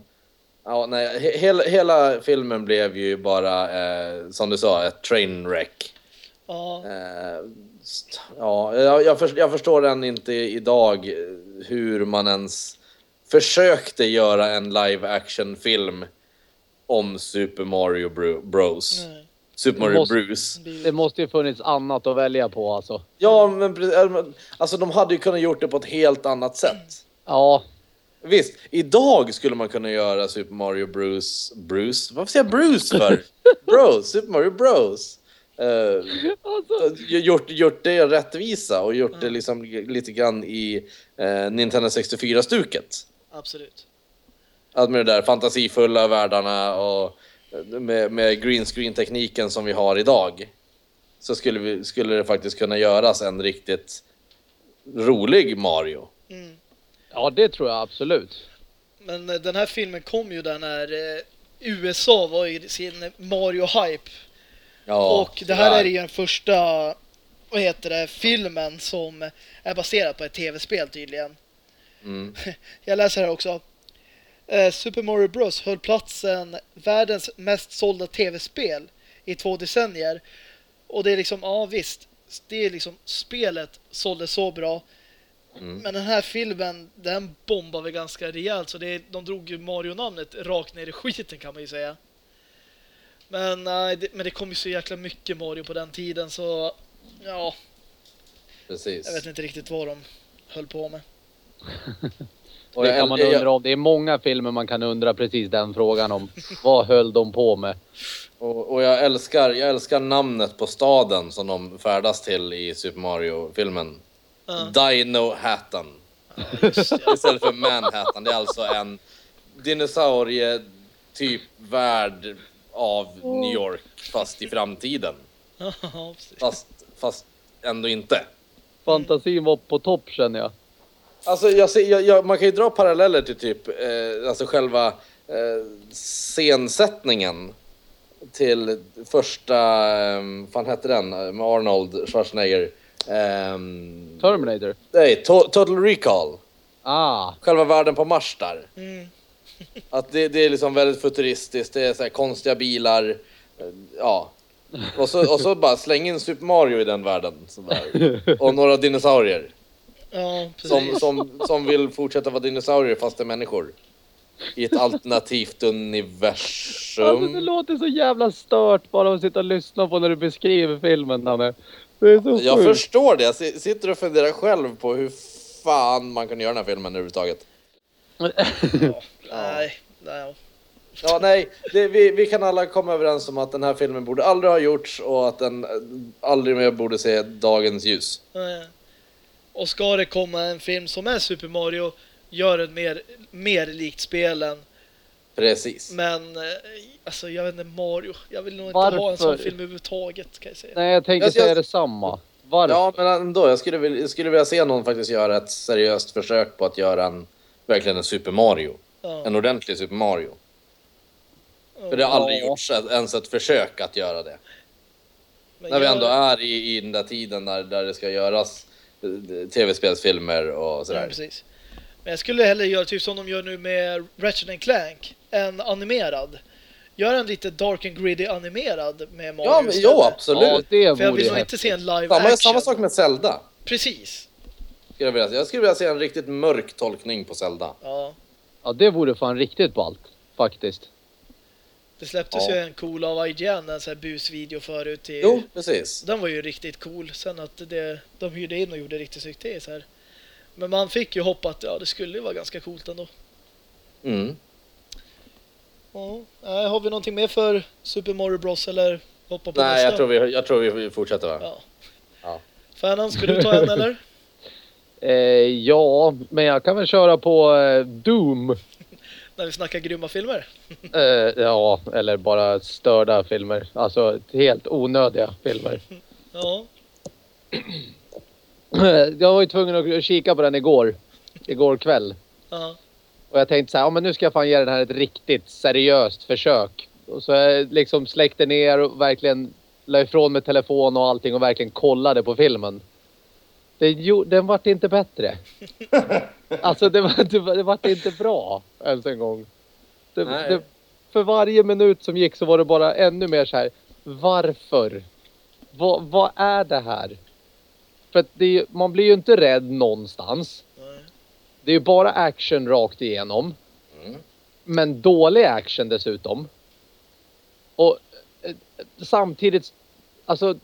ja, nej, he- hela, hela filmen blev ju bara, eh, som du sa, ett trainwreck. Ja, Eh, ja, jag, jag, först, jag förstår än inte idag hur man ens försökte göra en live action film om Super Mario Bro- Bros. nej. Super Mario måste- Bruce. Det Det måste ju funnits annat att välja på alltså. Ja, men, alltså de hade ju kunnat gjort det på ett helt annat sätt. Ja, Visst, idag skulle man kunna göra Super Mario Bruce... Bruce? Varför säger jag Bruce för? Bros, Super Mario Bros. Uh, alltså. gjort, gjort det rättvisa och gjort det liksom lite grann i eh, Nintendo 64-stuket. Absolut. Att med de där fantasifulla världarna och med, med green screen tekniken som vi har idag. Så skulle, vi, skulle det faktiskt kunna göras en riktigt rolig Mario. Mm. Ja, det tror jag absolut. Men eh, den här filmen kom ju där när eh, USA var i sin Mario-hype. Ja, och det här är ju den första, vad heter det, filmen som är baserad på ett tv-spel tydligen. Mm. Jag läser här också. Eh, Super Mario Bros höll platsen världens mest sålda tv-spel i två decennier. Och det är liksom, ja visst, det är liksom spelet sålde så bra. Mm. Men den här filmen, den bombar väl ganska rejält. Så det, är- de drog ju Mario-namnet rakt ner i skiten kan man ju säga. Men, nej, det, men det kom ju så jäkla mycket Mario på den tiden så ja, Precis. jag vet inte riktigt vad de höll på med. Och det kan man undra om. Det är många filmer man kan undra precis den frågan om. Vad höll de på med? Och, och jag, älskar, jag älskar namnet på staden som de färdas till i Super Mario-filmen. Ja, Dino Hatton. just det. Istället för Manhattan. Det är alltså en dinosaurie-typ värld av New York fast i framtiden. Fast, fast ändå inte. Fantasin var på topp känner jag. Alltså jag ser, jag, jag, man kan ju dra paralleller till typ eh, alltså själva eh, scensättningen till första, eh, fan hette den, med Arnold Schwarzenegger? Ehm, Terminator. nej, to, Total Recall. Ah, Själva världen på Mars där. Mm. Att det, det är liksom väldigt futuristiskt, det är så här konstiga bilar. eh, Ja. Och så, och så bara släng in Super Mario i den världen. Sådär. Och några dinosaurier. Ja, precis. Som, som, som vill fortsätta vara dinosaurier fast det är människor. I ett alternativt alltså, det universum. låter så jävla stört bara att sitta och lyssna på när du beskriver filmen Danne. Det är så Jag sjukt. förstår det. Jag si- sitter och funderar själv på hur fan man kan göra den här filmen överhuvudtaget. Ja, nej, nej. Ja, nej, det, vi, vi kan alla komma överens om att den här filmen borde aldrig ha gjorts och att den eh, aldrig mer borde se dagens ljus. nej. Och ska det komma en film som är Super Mario, gör den mer, mer likt spelen. Precis. Men eh, alltså jag vet inte, Mario. Jag vill nog inte ha en sån Varför? film överhuvudtaget kan jag säga. Nej, jag tänkte Jag- jag- säga detsamma. Varför? Ja, men ändå. Jag skulle, vilja, jag skulle vilja se någon faktiskt göra ett seriöst försök på att göra en, verkligen en Super Mario. Ja. En ordentlig Super Mario. Ja, För det har aldrig Ja. gjorts ens ett försök att göra det. men När vi ändå är i, i den där tiden där, där det ska göras eh, tv-spelsfilmer och Ja, sådär. precis. Men jag skulle hellre göra typ som de gör nu med Ratchet and Clank. En animerad. Gör en lite dark and gritty animerad med Mario Ja, men, istället. jo, absolut. Ja, det För jag vill nog inte se en live Samma, action. samma sak med Zelda. Precis. Jag skulle vilja se en riktigt mörk tolkning på Zelda. Ja. Ja, det vore fan riktigt ballt. Faktiskt. Det släpptes Ja. ju en cool av IGN, en sån här busvideo förut till... Jo, precis. Den var ju riktigt cool. Sen att det, de hyrde in och gjorde riktigt snyggt det så här. Men man fick ju hoppa att ja, det skulle ju vara ganska coolt ändå. Mm. Ja. Äh, har vi någonting mer för Super Mario Bros eller hoppa på Nej, nästa? jag tror, vi, jag tror vi fortsätter va? Ja. Ja. Fanan, ska du ta en eller? Eh, ja, men jag kan väl köra på eh, Doom. När vi snackar grymma filmer. Eh, ja, eller bara störda filmer. Alltså helt onödiga filmer. Ja. jag var ju tvungen att kika på den igår. Igår kväll. ja. Och jag tänkte så här, ja men nu ska jag fan ge den här ett riktigt seriöst försök. Och så jag liksom släckte ner och verkligen la ifrån mig telefon och allting och verkligen kollade på filmen. Det, jo, den vart inte bättre. alltså det, var, det, var, det vart inte bra ens en gång. Det, det, för varje minut som gick så var det bara ännu mer så här. Varför? Vad, vad är det här? För det, man blir ju inte rädd någonstans. Nej. Det är ju bara action rakt igenom. Mm. Men dålig action dessutom. Och eh, samtidigt, alltså,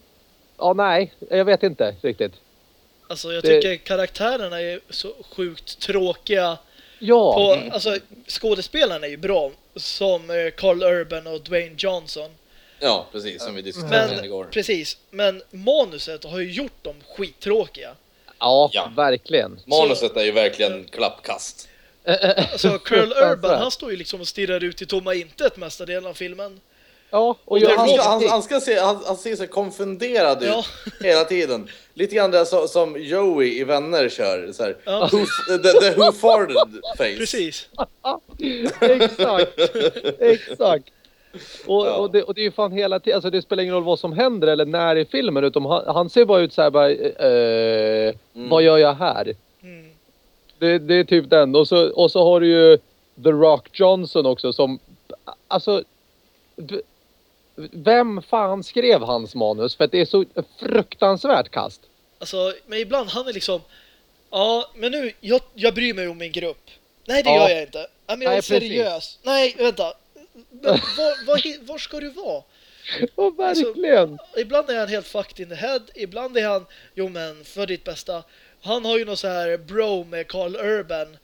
ja nej, jag vet inte riktigt. Alltså jag Det- tycker karaktärerna är så sjukt tråkiga. Ja, På, alltså skådespelarna är ju bra. Som eh, Carl Urban och Dwayne Johnson. Ja, precis. Som vi diskuterade Men, igår. precis. Men manuset har ju gjort dem skittråkiga. ja, Ja. verkligen. Manuset är ju verkligen klappkast. Alltså Carl Urban, han står ju liksom och stirrar ut i tomma intet mesta delen av filmen. Ja, och det- jag, Han, han, han, ska se, han, han ser så konfunderad ut Ja. hela tiden. Lite grann det som, som Joey i Vänner kör. Så här, Ja. who, the, the who farted face. Precis. exakt, exakt. Och, Ja. och, det, och det är ju fan hela tiden, alltså det spelar ingen roll vad som händer eller när i filmen utan han, han ser bara ut så här bara, eh, vad gör jag här? Mm. Det, det är typ den. Och så, och så har du ju The Rock Johnson också som, alltså, vem fan skrev hans manus? För att det är så fruktansvärt kast. Alltså, men ibland han är liksom... Ja, men nu, jag, jag bryr mig om min grupp. Nej, det Ja. gör jag inte. Ja, men jag är Nej, precis. seriös. Nej, vänta. Men var, var, var ska du vara? Ja, verkligen. Ibland är han helt fucked in the head, ibland är han, jo men för ditt bästa. Han har ju något så här bro med Carl Urban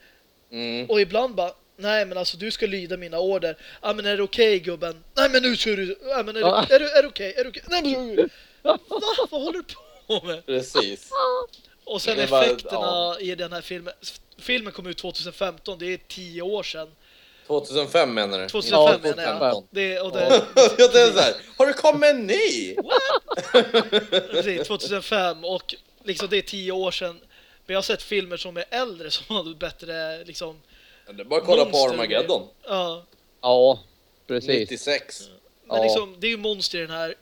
Mm. och ibland bara, nej men alltså du ska lyda mina order. Ja men är det okej gubben? Nej men nu kör du, ja men är, Ja. det, är, det, är det okej? Är det okej? Nej men Va? Vad håller du på med? Precis. Och sen effekterna ja. i den här filmen. Filmen kom ut 2015, det är tio år sedan. 2005 menar du? 2005 Ja, menar jag. 2015. Det, och det, Ja, det är så här. Har det kommit en ny? Precis, 2005 och liksom det är tio år sedan. Men jag har sett filmer som är äldre som hade bättre liksom, Det är bara att kolla på Monster. Armageddon. ja. Ja, precis. 96. Men Ja. liksom, det är ju monster i den här.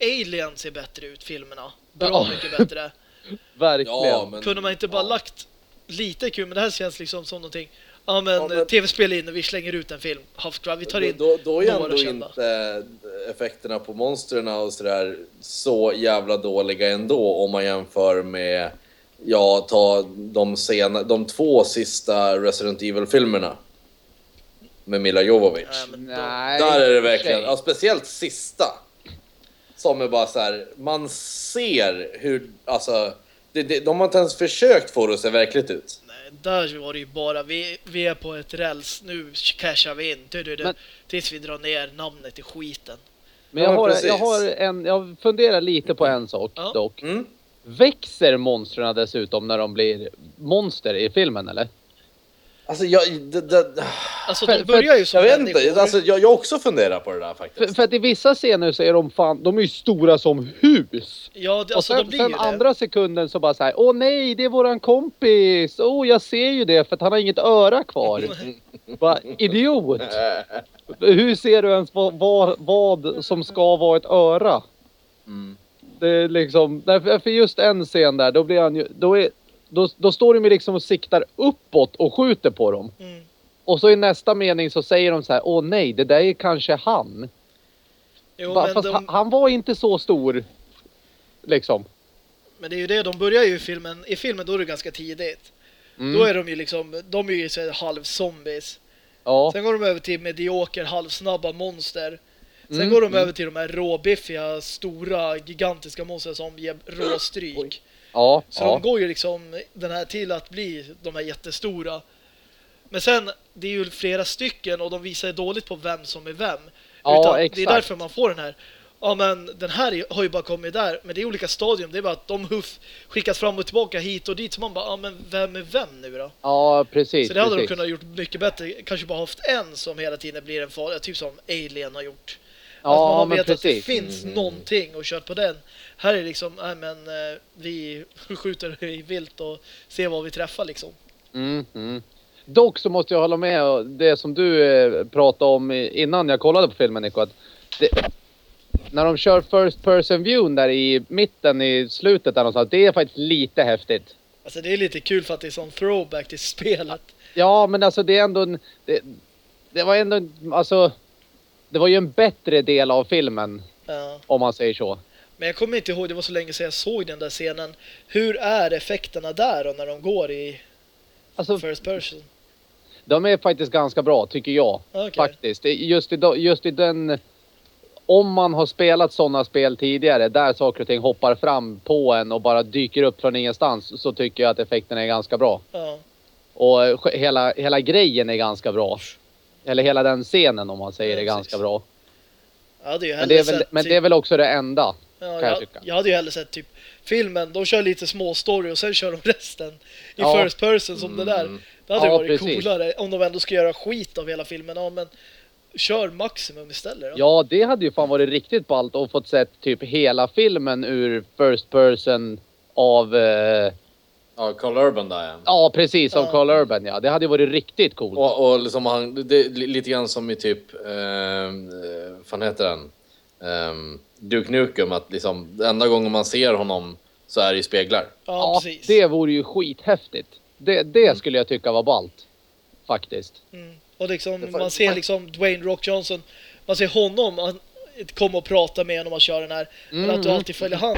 Alien ser bättre ut, filmerna. Bra Ja. mycket bättre. Verkligen. Ja, men... Kunde man inte bara ja. lagt lite kul, men det här känns liksom som någonting. Ja men, Ja, men- tv-spel in och vi slänger ut en film. Vi tar in Då, då är några ändå kända. inte effekterna på monstren och sådär så jävla dåliga ändå om man jämför med Ja, ta de, sena, de två sista Resident Evil-filmerna. Med Mila Jovovich. Nej, då- Nej, Där är det verkligen, ja, speciellt sista. Som är bara så här, man ser hur, alltså, det, det, de har inte ens försökt få det att se verkligt ut. Nej, där var det ju bara, vi, vi är på ett räls, nu cashar vi in. Du, du, du, Men- tills vi drar ner namnet i skiten. Men jag Ja, har, jag har en, jag funderar lite på en sak Ja. dock. Mm. Växer monstren dessutom när de blir monster i filmen eller? Alltså jag, det, det, Alltså För- de börjar ju som jag vet inte, alltså, jag, jag också funderar på det där För, faktiskt. för att i vissa scener så är de fan, de är ju stora som hus. Ja, det, Och alltså sen, de blir sen ju andra sekunden så bara så här, åh nej, det är våran kompis. Åh, jag ser ju det för att han har inget öra kvar. Bara, idiot. Hur ser du ens vad, vad, vad som ska vara ett öra? Mm. Det är liksom, därför, för just en scen där, då blir han ju, då, är, då, då står de ju liksom och siktar uppåt och skjuter på dem. Mm. Och så i nästa mening så säger de så här, åh nej, det där är kanske han. Jo, men, fast de, han, han var inte så stor. Liksom. men det är ju det, de börjar ju i filmen, i filmen då är det ganska tidigt. Mm. Då är de ju liksom, de är ju halvzombies. Ja, Sen går de över till medioker, halvsnabba monster. Sen Mm, går de mm. över till de här råbiffiga, stora, gigantiska monster som ger råstryk. ja, Så ja. de går ju liksom den här till att bli de här jättestora. Men sen, det är ju flera stycken och de visar dåligt på vem som är vem. Ja, Utan Det är exakt. därför man får den här. Ja men den här är- har ju bara kommit där, men det är olika stadium. Det är bara att de huff skickas fram och tillbaka hit och dit. Så man bara, ja men vem är vem nu då? Ja, precis. Så det hade precis. de kunnat gjort mycket bättre. Kanske bara haft en som hela tiden blir en farlig, typ som Alien har gjort. Ja, att man men vet att det precis. finns någonting och kört på den. Här är liksom, nej men eh, vi skjuter i vilt och ser vad vi träffar liksom. Mm, mm. Dock så måste jag hålla med det som du eh, pratade om innan jag kollade på filmen Nico. Att det, när de kör first person view där i mitten i slutet där någonstans. Det är faktiskt lite häftigt. Alltså det är lite kul för att det är sån throwback till spelet. Ja, men alltså det är ändå en, det, det var ändå alltså. Det var ju en bättre del av filmen Ja. om man säger så. Men jag kommer inte ihåg, det var så länge sedan jag såg den där scenen. Hur är effekterna där då när de går i Alltså first person? de är faktiskt ganska bra tycker jag. Okej. Faktiskt. Just i, just i den... Om man har spelat sådana spel tidigare där saker och ting hoppar fram på en och bara dyker upp från ingenstans så tycker jag att effekterna är ganska bra. Ja. Och hela, hela grejen är ganska bra. Eller hela den scenen om man säger precis. ganska bra. ja, det Men det är, väl, sett men typ- det är väl också det enda. Ja, Kan jag jag, tycka. jag hade ju hellre sett typ filmen, de kör lite små story och sen kör de resten i Ja. first person som det där. Mm. Det hade Ja, varit precis. coolare om de ändå ska göra skit av hela filmen. Ja, men kör maximum istället. då. Ja, det hade ju fan varit riktigt ballt och fått sett typ hela filmen ur first person av... Eh, Ja, Carl Urban där ja. ja, precis. Av Ja. Carl Urban ja. Det hade ju varit riktigt coolt. Och, och liksom han, det lite grann som i typ, eh, eh, fan heter den? Um, Duke Nukem, att liksom enda gången man ser honom så är det i speglar. Ja, Ja, precis. det vore ju skithäftigt. Det, det skulle jag tycka var ballt. Faktiskt. Mm. Och liksom, man ser liksom Dwayne Rock Johnson, man ser honom han komma och prata med honom och köra den här. Men Mm. att du alltid följer han.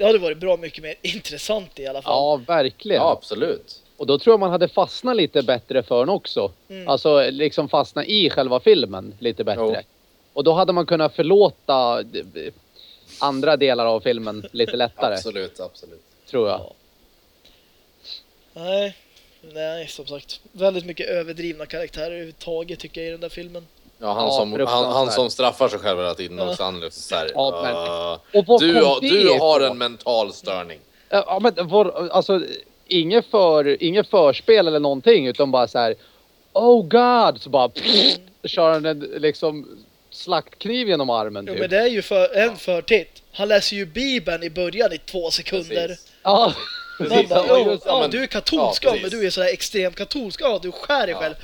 Det hade varit bra mycket mer intressant i alla fall. Ja, verkligen. Ja, absolut. Och då tror jag man hade fastnat lite bättre för den också. Mm. Alltså liksom fastna i själva filmen lite bättre. Jo. Och då hade man kunnat förlåta eh, andra delar av filmen lite lättare, Absolut, absolut. tror jag. Ja. Nej, nej, som sagt. Väldigt mycket överdrivna karaktärer överhuvudtaget tycker jag i den där filmen. Ja, han, Ja, som, han, han som straffar sig själv hela tiden också. Han liksom så här, Ja, men- "Uh, du, du har en mental störning. Ja, men var, alltså, inget, för, inget förspel eller någonting utan bara så här. Oh God! Så bara pff, kör han en liksom slaktkniv genom armen Jo, typ. men det är ju för, en förtitt. Han läser ju Bibeln i början i två sekunder. Precis. Ja, Man Precis, bara, ja, "Åh, just- ja, men- du är katolsk, ja, men du är sådär extremt katolsk. Ja, du skär dig själv.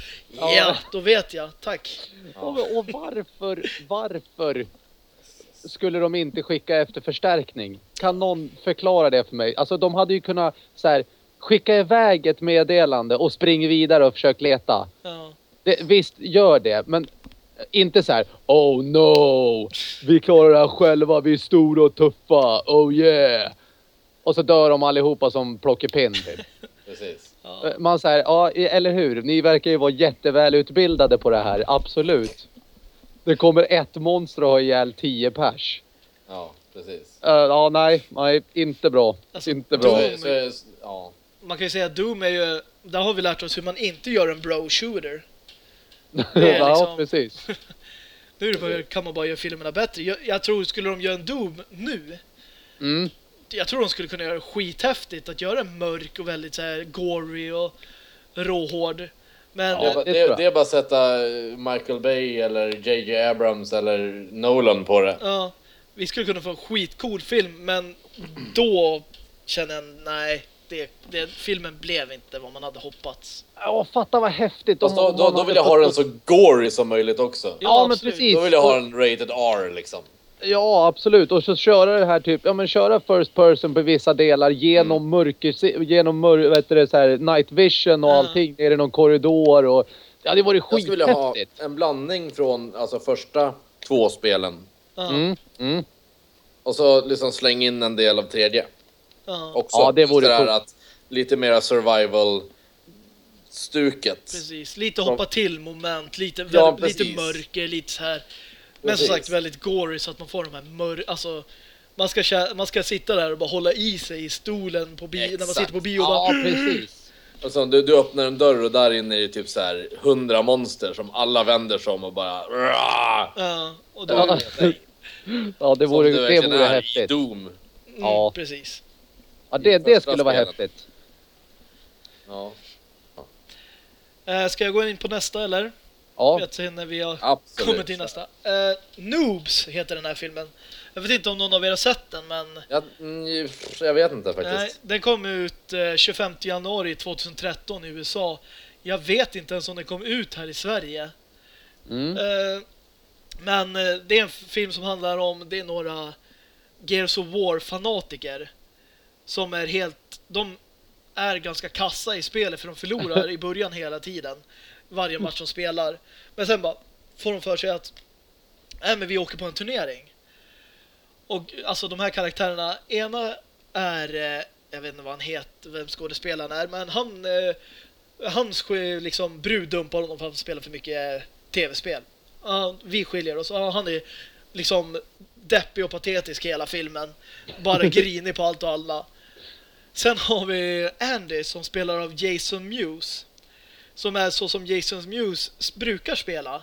Ja. Ja, då vet jag. Tack. och, och varför, varför skulle de inte skicka efter förstärkning? Kan någon förklara det för mig? Alltså de hade ju kunnat så här, skicka iväg ett meddelande och spring vidare och försök leta. Ja. Det, visst, gör det, men inte så här. Oh no! Vi klarar det här själva, vi är stora och tuffa, oh yeah! Och så dör de allihopa som plockepinn typ. Precis. Ja. Man säger, ja eller hur? Ni verkar ju vara jättevälutbildade på det här, absolut. Det kommer ett monster att ha ihjäl tio pers. Ja, precis. Eh, ja, nej, nej, inte bra. Alltså, inte bra. de- så, så, ja. Man kan ju säga att Doom är ju... Där har vi lärt oss hur man inte gör en bro-shooter. är ja, liksom- precis. Nu bara, kan man bara göra filmerna bättre. Jag, jag tror, skulle de göra en Doom nu, Mm. Jag tror de skulle kunna göra det skithäftigt. Att göra en mörk och väldigt så här gory och råhård. Men Ja, Det, det det, är bara att sätta Michael Bay eller JJ Abrams eller Nolan på det. Ja, vi skulle kunna få en skitcool film, men då känner jag nej, det, det, filmen blev inte vad man hade hoppats. Ja, fatta vad häftigt. Då, om då, då hade vill jag ha den så gory som möjligt också. Ja, men precis. Då vill jag ha en rated R liksom. Ja, absolut. Och så köra det här typ, ja men köra first person på vissa delar genom Mm. mörker, genom mör, vet du, det, så här, night vision och Ja. allting ner i någon korridor och ja, det vore Jag skulle vilja ha skithäftigt. en blandning från alltså, första två spelen Mm, mm. och så liksom släng in en del av tredje också. Ja, det vore coolt. att lite mera survival stuket. precis. Lite hoppa till moment, lite, Ja, lite mörker, lite så här. Men som sagt väldigt gory så att man får de här mör... Alltså, man ska, man ska sitta där och bara hålla i sig i stolen på bi- när man Exakt. sitter på bio och Ja, bara... precis. Alltså, du, du öppnar en dörr och där inne är det typ så här hundra monster som alla vänder sig om och bara... Ja, och då... Ja, ja det Som vore, det det vore är i häftigt. Doom. Mm, Ja. precis. Ja, det, det skulle vara häftigt. Ja, Eh, ska jag gå in på nästa eller? Ja, Vet se när vi har absolut. kommit till nästa. Eh, Noobs heter den här filmen. Jag vet inte om någon av er har sett den, men Jag, mm, jag vet inte nej, faktiskt. den kom ut eh, 25 januari 2013 i USA. Jag vet inte ens om den kom ut här i Sverige. mm. Eh, men eh, det är en film som handlar om, det är några Gears of War-fanatiker som är helt, de är ganska kassa i spelet för de förlorar i början hela tiden. Varje match de spelar. Men sen bara får de för sig att nej men vi åker på en turnering. Och alltså de här karaktärerna, ena är, eh, jag vet inte vad han heter, vem skådespelaren är, men han, eh, han liksom bruddumpar honom för att han spelar för mycket eh, tv-spel. Vi skiljer oss. Han är liksom deppig och patetisk hela filmen. Bara grinig på allt och alla. Sen har vi Andy som spelar av Jason Mewes. Som är så som Jason Mewes brukar spela.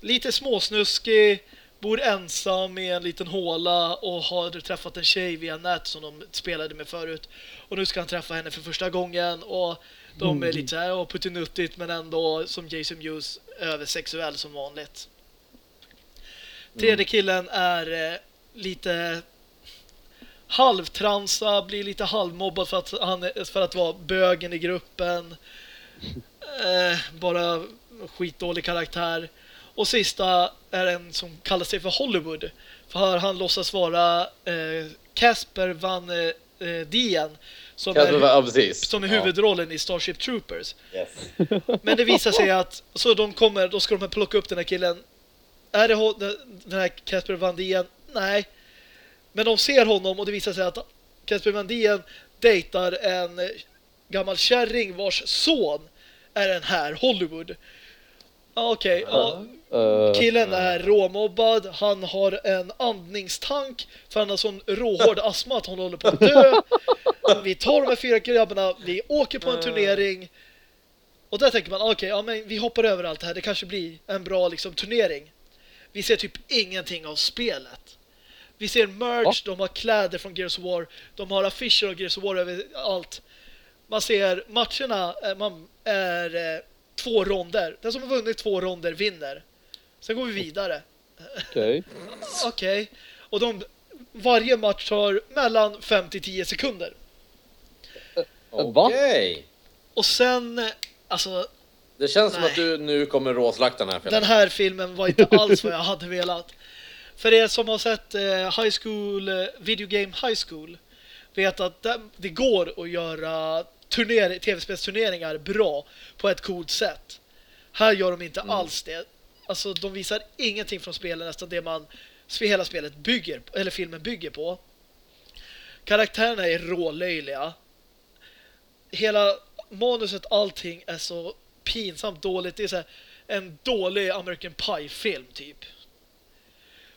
Lite småsnuskig, bor ensam i en liten håla och har träffat en tjej via nät som de spelade med förut. Och nu ska han träffa henne för första gången och de är lite så här, och puttinuttigt men ändå som Jason Mewes översexuell som vanligt. Tredje killen är eh, lite halvtransa, blir lite halvmobbad för att, han, för att vara bögen i gruppen. Eh, bara skitdålig karaktär. Och sista är en som kallar sig för Hollywood. För han låtsas vara eh, Casper Van eh, eh, Dien som är, ja, som är Ja. huvudrollen i Starship Troopers. Yes. Men det visar sig att så de kommer, då ska de plocka upp den här killen. Är det den här Casper Van Dien? Nej. Men de ser honom och det visar sig att Casper Van Dien dejtar en gammal kärring vars son är en här Hollywood. Ja, Okej, ja, Eh, killen är råmobbad, han har en andningstank för han har sån råhård astma att han håller på att dö. Vi tar de här fyra grabbarna, vi åker på en turnering och där tänker man, okej, ja men vi hoppar över allt det här, det kanske blir en bra liksom turnering. Vi ser typ ingenting av spelet. Vi ser merch, de har kläder från Gears of War, de har affischer av Gears of War överallt. Man ser matcherna, eh, man är eh, två ronder. Den som har vunnit två ronder vinner. Sen går vi vidare. Okej. Okej. Och de, varje match tar mellan 5 till 10 sekunder. Va? Okej. Och sen, eh, alltså Det känns som Nej. att du nu kommer råslakta den här filmen. den här filmen var inte alls vad jag hade velat. För er som har sett eh, High School, eh, Video Game High School vet att det, det går att göra turner- tv-spelsturneringar bra på ett coolt sätt. Här gör de inte alls det. Alltså de visar ingenting från spelet, nästan det man hela spelet bygger, eller filmen bygger på. Karaktärerna är rålöjliga. Hela manuset, allting är så pinsamt dåligt. Det är så en dålig American Pie-film typ.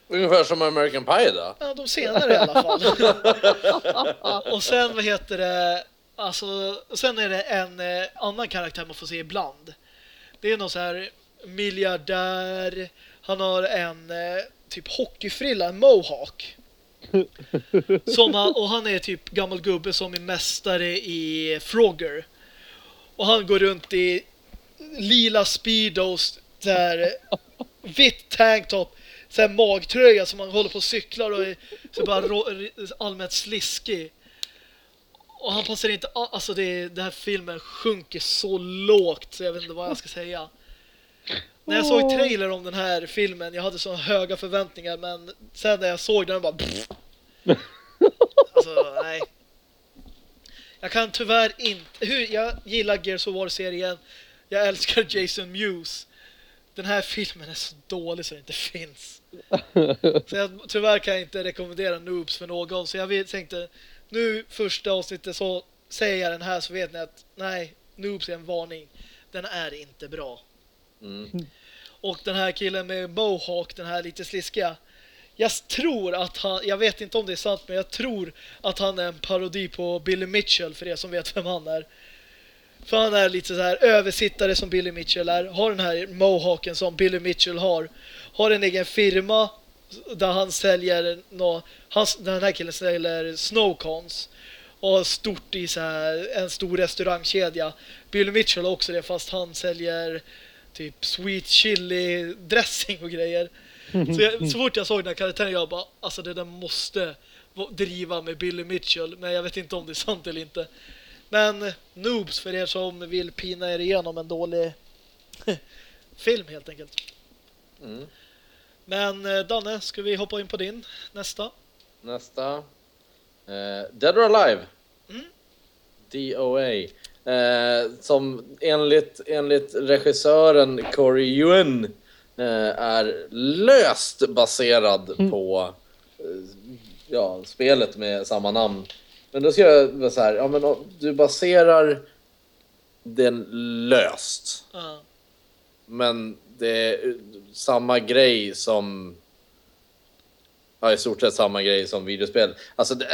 Ungefär som American Pie då. Ja, de senare i alla fall. och sen, vad heter det, alltså, sen är det en eh, annan karaktär man får se ibland. Det är någon så här miljardär, han har en eh, typ hockeyfrilla, en mohawk. Som han, och han är typ gammal gubbe som är mästare i Frogger. Och han går runt i lila speedos, där vitt tanktop, här magtröja som man håller på och cyklar och är så bara allmänt sliskig. Och han passar inte a- alltså det, den här filmen sjunker så lågt så jag vet inte vad jag ska säga. När jag såg trailer om den här filmen, jag hade så höga förväntningar men sen när jag såg den bara pff. Alltså nej. Jag kan tyvärr inte, hur, jag gillar Gears of War-serien, jag älskar Jason Mewes. Den här filmen är så dålig så det inte finns. Så jag, tyvärr kan jag inte rekommendera Noobs för någon. Så jag tänkte, nu första avsnittet så säger jag den här så vet ni att nej, Noobs är en varning. Den är inte bra. Mm. Och den här killen med Mohawk, den här lite sliskiga. Jag tror att han, jag vet inte om det är sant, men jag tror att han är en parodi på Billy Mitchell för er som vet vem han är. För han är lite så här översittare som Billy Mitchell är. Har den här Mohawken som Billy Mitchell har. Har en egen firma där han säljer nå, han, den här killen säljer snowcons. Och stort i så här, en stor restaurangkedja. Billy Mitchell har också det fast han säljer typ sweet chili dressing och grejer. Så, jag, så fort jag såg den här karaktären jag bara, alltså det där måste driva med Billy Mitchell. Men jag vet inte om det är sant eller inte. Men noobs för er som vill pina er igenom en dålig film helt enkelt. Mm. Men eh, Danne, ska vi hoppa in på din nästa? Nästa. Eh, Dead or Alive. Mm. DOA. Eh, som enligt, enligt regissören Corey Yuen eh, är löst baserad på eh, ja, spelet med samma namn. Men då ska jag vara så här, ja men du baserar den löst. Ja. Men det är eh, samma grej som... Ja, i stort sett samma grej som videospel. Alltså, det,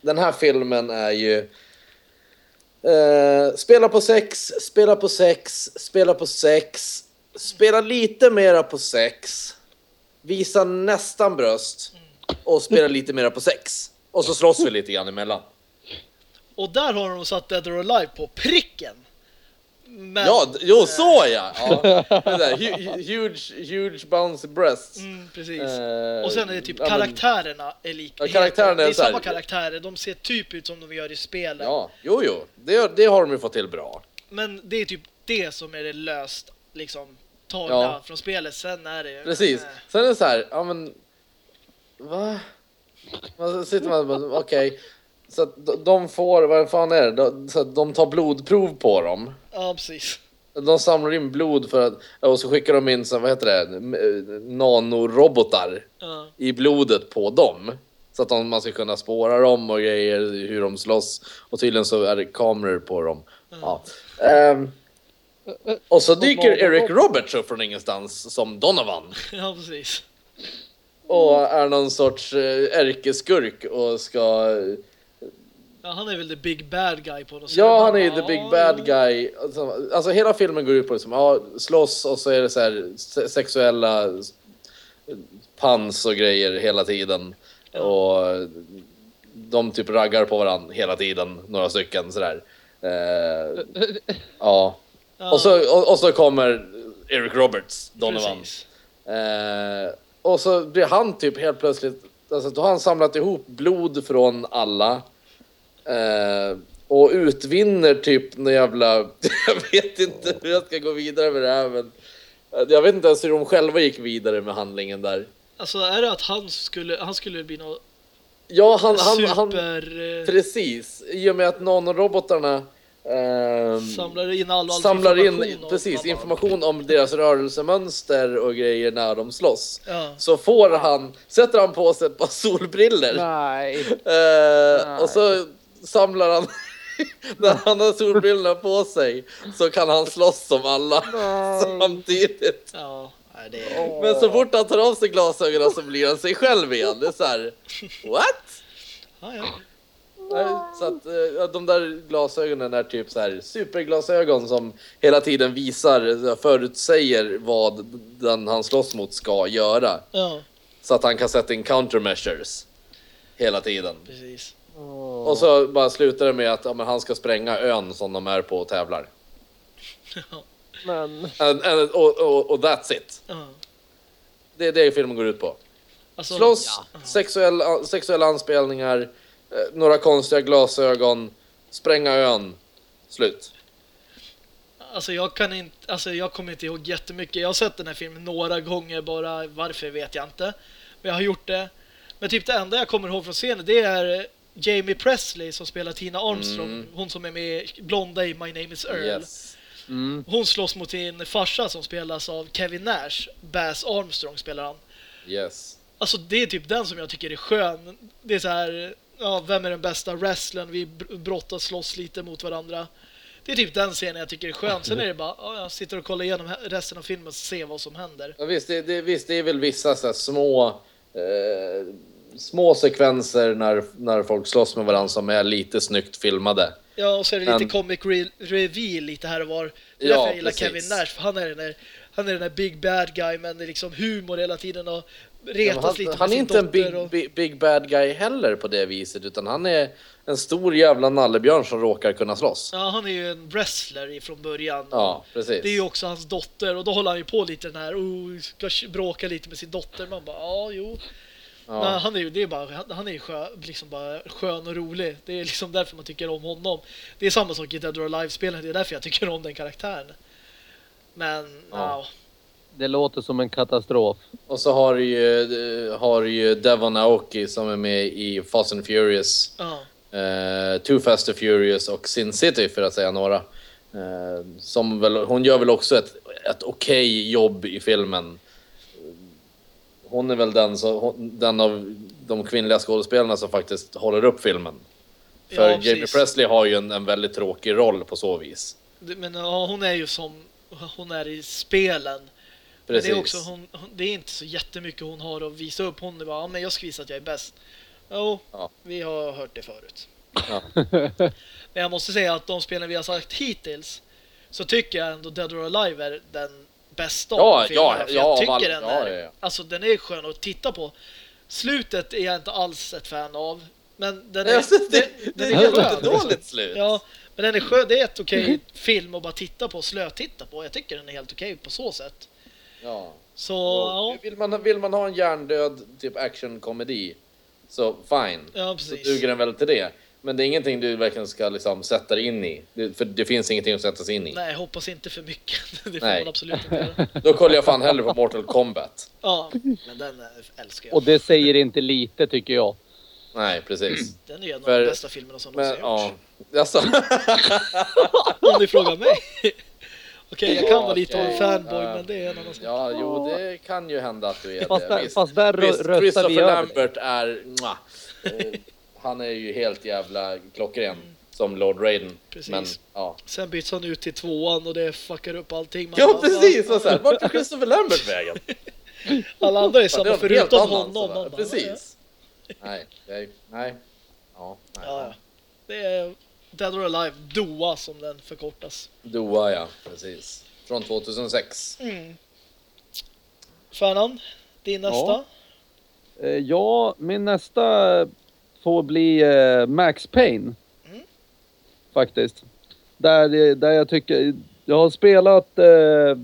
den här filmen är ju... Eh, spela på sex, spela på sex, spela på sex, spela lite mera på sex. visa nästan bröst och spela lite mera på sex. Och så slåss vi lite grann emellan. Och där har de satt Dead or Alive på pricken. Men, Ja, jo så ja! ja. Det där, hu- huge, huge bouncy breasts. Mm, precis. Eh, och sen är det typ ja, men- karaktärerna är lika. Ja, karaktärerna det är är så här- samma karaktärer, de ser typ ut som de gör i spelen. Ja, jo jo, det, det har de ju fått till bra. Men det är typ det som är det löst liksom tagna Ja. från spelet. Sen är det ju... Precis. Sen är det så här, ja men... Va? Så sitter man och bara, okej. Så att de- får, vad fan är det? De, så att de tar blodprov på dem. Ja, precis. De samlar in blod för att, och så skickar de in så, vad heter det, nanorobotar Ja. i blodet på dem. Så att de, man ska kunna spåra dem och grejer, hur de slåss. Och tydligen så är det kameror på dem. Ja. Ehm, och så dyker Eric Roberts upp från ingenstans som Donovan. ja, precis. Och är någon sorts eh, ärkeskurk och ska... Ja, han är väl the big bad guy på något sätt. Ja, han är ju the big ja, bad guy. Alltså, alltså hela filmen går ut på liksom, ja, slåss och så är det så här se- sexuella pans och grejer hela tiden. Och de typ raggar på varandra hela tiden, några stycken sådär. Eh, ja. Ja, Och så, och, och så kommer Eric Roberts, Donovan. Eh, och så blir han typ helt plötsligt, alltså då har han samlat ihop blod från alla. Eh, och utvinner typ någon jävla, jag vet inte hur jag ska gå vidare med det här men. eh, Jag vet inte ens hur de själva gick vidare med handlingen där. Alltså är det att han skulle, han skulle bli någon Ja, han, han, han super... eh, precis. I och med att nanorobotarna ehm, samlar in all, all samlar in information om precis, information om deras rörelsemönster och grejer när de slåss. Ja. Så får han, sätter han på sig ett par solbriller Nej. eh, och så samlar han när han har solbrillorna på sig så kan han slåss som alla samtidigt. Ja, nej, det är... Men så fort han tar av sig glasögonen så blir han sig själv igen. Det är så här, what? Ja, ja. Så att eh, de där glasögonen är typ så här superglasögon som hela tiden visar, förutsäger vad den han slåss mot ska göra. ja, Så att han kan sätta in countermeasures hela tiden. precis. Och så bara slutar det med att ja, han ska spränga ön som de är på och tävlar. Men And, and, och, och, och that's it. Ja. Det är det filmen går ut på. Alltså, Slåss, sexuella, sexuella anspelningar, eh, några konstiga glasögon, spränga ön, slut. Alltså jag kan inte, alltså jag kommer inte ihåg jättemycket. Jag har sett den här filmen några gånger bara, varför vet jag inte. Men jag har gjort det. Men typ det enda jag kommer ihåg från scenen det är Jamie Presley som spelar Tina Armstrong. Hon som är med blonda i My Name Is Earl. Yes. mm, Hon slåss mot sin farsa som spelas av Kevin Nash. Bass Armstrong spelar han. Yes. Alltså det är typ den som jag tycker är skön. Det är så här, ja, vem är den bästa wrestlern? Vi br- brottas, slåss lite mot varandra. Det är typ den scenen jag tycker är skön. Sen är det bara, ja, jag sitter och kollar igenom resten av filmen och ser vad som händer. Ja, visst, det, det, visst, det är väl vissa så små, eh, små sekvenser när, när folk slåss med varandra som är lite snyggt filmade. Ja, och så är det lite Men- comic re- reveal lite här och var. Det är Ja, därför jag gillar precis. Kevin Nash, för han är den där, han är den där big bad guy men det är liksom humor hela tiden och Ja, retas men han, lite med han är inte en big, och... big, big bad guy heller på det viset, utan han är en stor jävla nallebjörn som råkar kunna slåss. Ja, han är ju en wrestler ifrån början. Ja, precis. Det är ju också hans dotter och då håller han ju på lite den här, oh, ska bråka lite med sin dotter. Man bara, ja, jo. Men ja. han är ju, det är bara, han- är ju skö, liksom bara skön och rolig. Det är liksom därför man tycker om honom. Det är samma sak i Dead or Alive-spelen, det är därför jag tycker om den karaktären. Men, Ja. ja. det låter som en katastrof. Och så har du ju, har du ju Devon Aoki som är med i Fast and Furious, ja. eh, Too Fast and Furious och Sin City för att säga några. Eh, som väl, hon gör väl också ett, ett okej jobb i filmen. Hon är väl den, så, hon, den av de kvinnliga skådespelarna som faktiskt håller upp filmen. För Ja, Jamie. Presley har ju en, en väldigt tråkig roll på så vis. Men ja, hon är ju som hon är i spelen. Men Precis. det är också, hon, hon, det är inte så jättemycket hon har att visa upp. Hon är bara, ja, men jag ska visa att jag är bäst. Jo, Ja. vi har hört det förut. Ja. Men jag måste säga att de spelen vi har sagt hittills så tycker jag ändå Dead or Alive är den bästa Ja, av filmerna. ja, jag tycker alla- den är, ja, alltså den är skön att titta på. Slutet är jag inte alls ett fan av. Men den är, alltså, det, den, det den är är skön. jättedåligt slut. Ja, men den är skön. Det är ett okej film att bara titta på, slötitta på. Jag tycker den är helt okej på så sätt. Ja. Så, Och ja. vill, man, vill man ha en hjärndöd typ actionkomedi så fine. Ja, Så precis. duger den väl till det. Men det är ingenting du verkligen ska liksom sätta dig in i. Det, för det finns ingenting att sätta sig in i. Nej, hoppas inte för mycket. Det får Nej. man absolut inte göra. Då kollar jag fan hellre på Mortal Kombat. Ja, men den eh, älskar jag. Och det säger inte lite tycker jag. Nej, precis. Den är en av För- de bästa filmerna som Men någonsin ja. gjorts. Alltså, Om ni frågar mig. Okej, jag kan vara lite av en fanboy, Ja. men det är en annan sak. ja, jo, det kan ju hända att du är Fast det. där, fast där Visst, röstar vi Christopher över. Lambert är... Mwah. Han är ju helt jävla klockren som Lord Raiden. Precis. Men ja. Sen byts han ut till tvåan och det fuckar upp allting. Man Ja bara, precis! Och sen, vart tog Christopher Lambert vägen? Alla andra är Ja, samma förutom annan honom. bara, Precis. Nej, nej, nej. Ja, nej. Ja, ja. Det är Dead or Alive, DOA som den förkortas. Doa ja, precis. Från 2006. Mm. Färnan, din Ja. nästa? Eh, Ja, min nästa får bli eh, Max Payne. Mm. Faktiskt. Där, där jag tycker... Jag har spelat... Eh,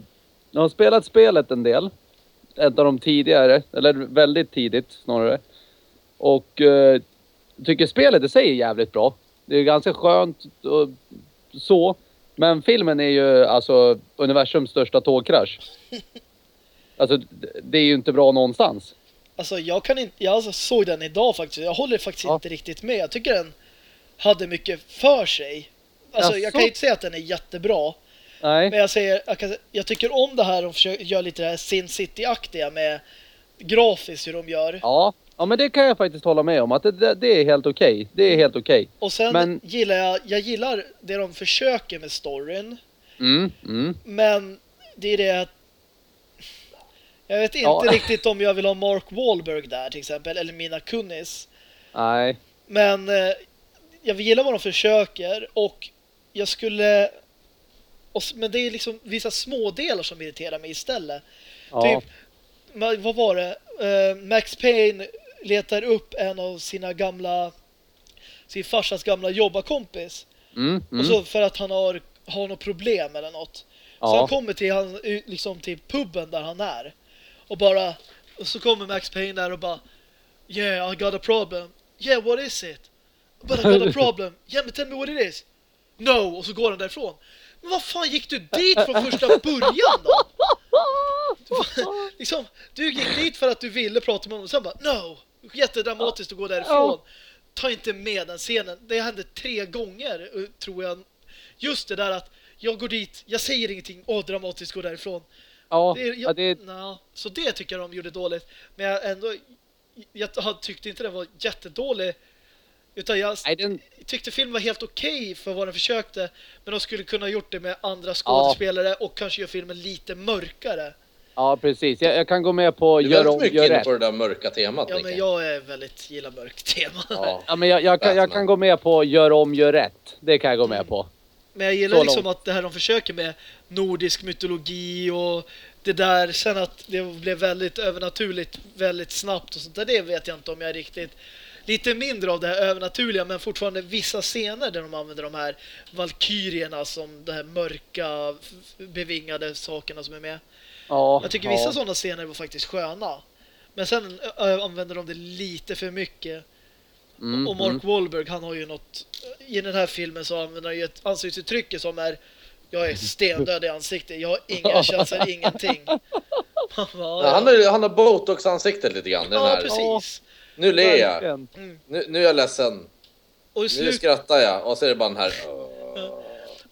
jag har spelat spelet en del. Ett av de tidigare, eller väldigt tidigt snarare. Och eh, tycker spelet i sig är jävligt bra. Det är ganska skönt och så. Men filmen är ju alltså universums största tågkrasch. Alltså det är ju inte bra någonstans. Alltså jag kan inte, jag alltså såg den idag faktiskt. Jag håller faktiskt Ja. inte riktigt med. Jag tycker den hade mycket för sig. Alltså jag Jaså? kan inte säga att den är jättebra. Nej. Men jag säger, jag, kan, jag tycker om det här de försöker göra lite det här Sin City-aktiga med grafiskt hur de gör. Ja, ja men det kan jag faktiskt hålla med om. Att det, det, det är helt okej. Det är helt okej. Och sen Men- gillar jag, jag gillar det de försöker med storyn. Mm, mm. Men det är det att jag vet inte Ja. riktigt om jag vill ha Mark Wahlberg där till exempel, eller Mina Kunis. Nej. Men eh, jag gillar vad de försöker och jag skulle... Och, men det är liksom vissa små delar som irriterar mig istället. Ja. Typ, vad var det? Eh, Max Payne letar upp en av sina gamla... Sin farsas gamla jobbarkompis. Mm, mm. Och så för att han har, har något problem eller något. Så Ja. han kommer till, han, liksom till puben där han är. Och bara... Och så kommer Max Payne där och bara... Yeah, I got a problem. Yeah, what is it? But I got a problem. Yeah, but tell me what it is. No, och så går han därifrån. Men vad fan gick du dit från första början då? liksom, du gick dit för att du ville prata med honom och sen bara no! Jättedramatiskt att gå därifrån. Ta inte med den scenen. Det hände tre gånger eh, tror jag. Just det där att jag går dit, jag säger ingenting, åh dramatiskt går därifrån. Ja, Det är, ja, jag, det, Nå, så det tycker jag de gjorde dåligt. Men jag ändå, jag hade- tyckte inte den var jättedålig. Utan jag tyckte filmen var helt okej för vad den försökte. Men de skulle kunna gjort det med andra skådespelare och kanske göra filmen lite mörkare. ja, precis. Jag, jag kan gå med på Du gör om, mycket gör inne rätt. på det där mörka temat. Ja, men jag är väldigt, gillar mörkt tema. Ja. Ja, men jag, jag, kan, jag kan gå med på gör om, gör rätt. Det kan jag gå med på. Men jag gillar liksom att det här de försöker med nordisk mytologi och det där. Sen att det blev väldigt övernaturligt väldigt snabbt och sånt där. Det vet jag inte om jag är riktigt lite mindre av det här övernaturliga men fortfarande vissa scener där de använder de här valkyrierna som de här mörka bevingade sakerna som är med. Ja, Jag tycker ja. vissa sådana scener var faktiskt sköna. Men sen använder de det lite för mycket. Mm, Och Mark mm. Wahlberg, han har ju något... I den här filmen så använder han ju ett ansiktsuttryck som är Jag är stendöd i ansiktet, jag har inga känslor, ingenting. Bara, han, har, han har botox-ansiktet lite grann. Den Ja, här. precis. Nu ler jag. Verkligen. Nu, nu är jag ledsen. Nu skrattar jag. Och så är det bara den här...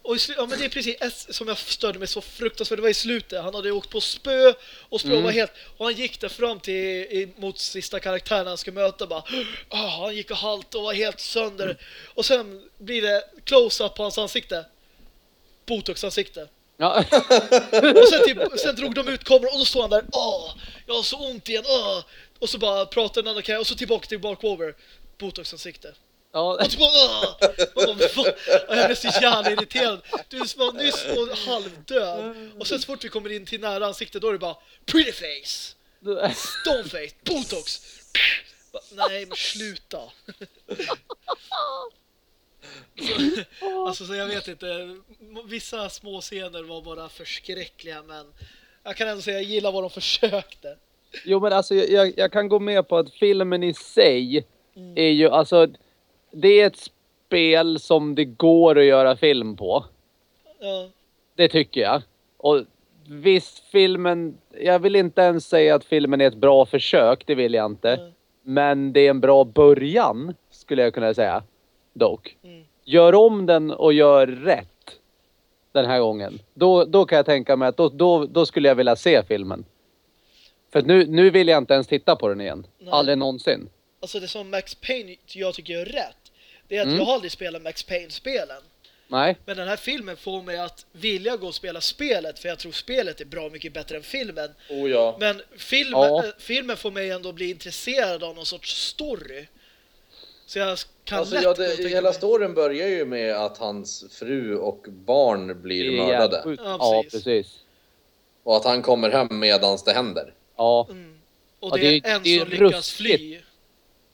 och slu, ja men det är precis som jag störde mig så fruktansvärt, det var i slutet. Han hade åkt på spö och spö Mm. var helt... Och han gick där fram till, mot sista karaktären han ska möta bara... Ah, han gick och halt och var helt sönder. Och sen blir det close-up på hans ansikte. Botox-ansikte. Ja. Och sen, typ, sen drog de ut kameran och då står han där. Åh, jag har så ont igen. Åh. Och så bara pratar den andra karaktären och så tillbaka till Wahlberg. Botox-ansikte. Ja, Och jag blev så jävla irriterad. Du var nyss och halvdöd. Och sen så fort vi kommer in till nära ansiktet då är det bara pretty face, stoneface, botox. Bara, Nej men sluta. Så, alltså så jag vet inte. Vissa små scener var bara förskräckliga men jag kan ändå säga att jag gillar vad de försökte. Jo men alltså jag, jag kan gå med på att filmen i sig är ju alltså det är ett spel som det går att göra film på. Ja, Det tycker jag. Och visst filmen, jag vill inte ens säga att filmen är ett bra försök, det vill jag inte. Mm. Men det är en bra början skulle jag kunna säga. Dock. Mm. Gör om den och gör rätt den här gången. Då, då kan jag tänka mig att då, då, då skulle jag vilja se filmen. För nu, nu vill jag inte ens titta på den igen. Nej. Aldrig någonsin. alltså det som Max Payne jag tycker är rätt. Det är att Mm. jag har aldrig spelat Max Payne-spelen. Nej. Men den här filmen får mig att vilja gå och spela spelet för jag tror spelet är bra mycket bättre än filmen. Oh ja. Men film, Ja. eh, filmen får mig ändå bli intresserad av någon sorts story. Så jag kan Alltså, lätt ja, det, hela mig- storyn börjar ju med att hans fru och barn blir Det är mördade. Ja, Ja, precis. precis. Och att han kommer hem medans det händer. Ja. Mm. Och Ja, det, det är- en det är som lyckas ruskigt. fly.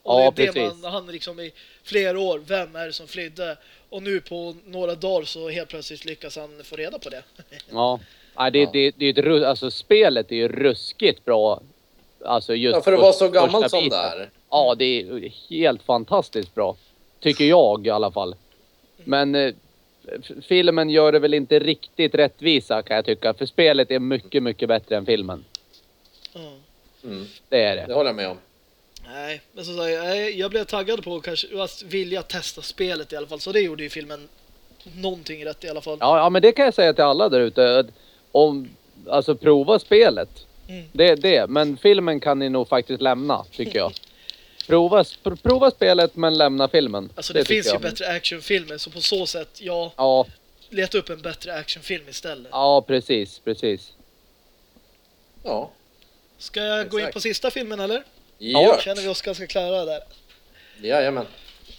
Och Ja, det är det precis. man, han liksom i flera år, vem är det som flydde? Och nu på några dagar så helt plötsligt lyckas han få reda på det. Ja. Nej, det, Ja. Det, det är ett, alltså spelet är ju ruskigt bra. Alltså just Ja, för det för- var så gammalt som det är. Ja, det är helt fantastiskt bra. Tycker jag i alla fall. Men eh, filmen gör det väl inte riktigt rättvisa kan jag tycka. För spelet är mycket, mycket bättre än filmen. Ja. Mm, Det är det det. håller jag med om. Nej, men som sagt, nej, jag blev taggad på kanske att vilja testa spelet i alla fall. Så det gjorde ju filmen någonting rätt i alla fall. Ja, ja, men det kan jag säga till alla där ute. Om, alltså prova spelet. Mm. Det är det. Men filmen kan ni nog faktiskt lämna, tycker jag. Prova, pr- prova spelet men lämna filmen. Alltså det, tycker finns ju jag. bättre actionfilmer så på så sätt, ja, Ja, leta upp en bättre actionfilm istället. ja precis, precis. Ja. Ska jag gå in Exakt. på sista filmen eller? Ja. Känner vi oss ganska klara där. Jajamän.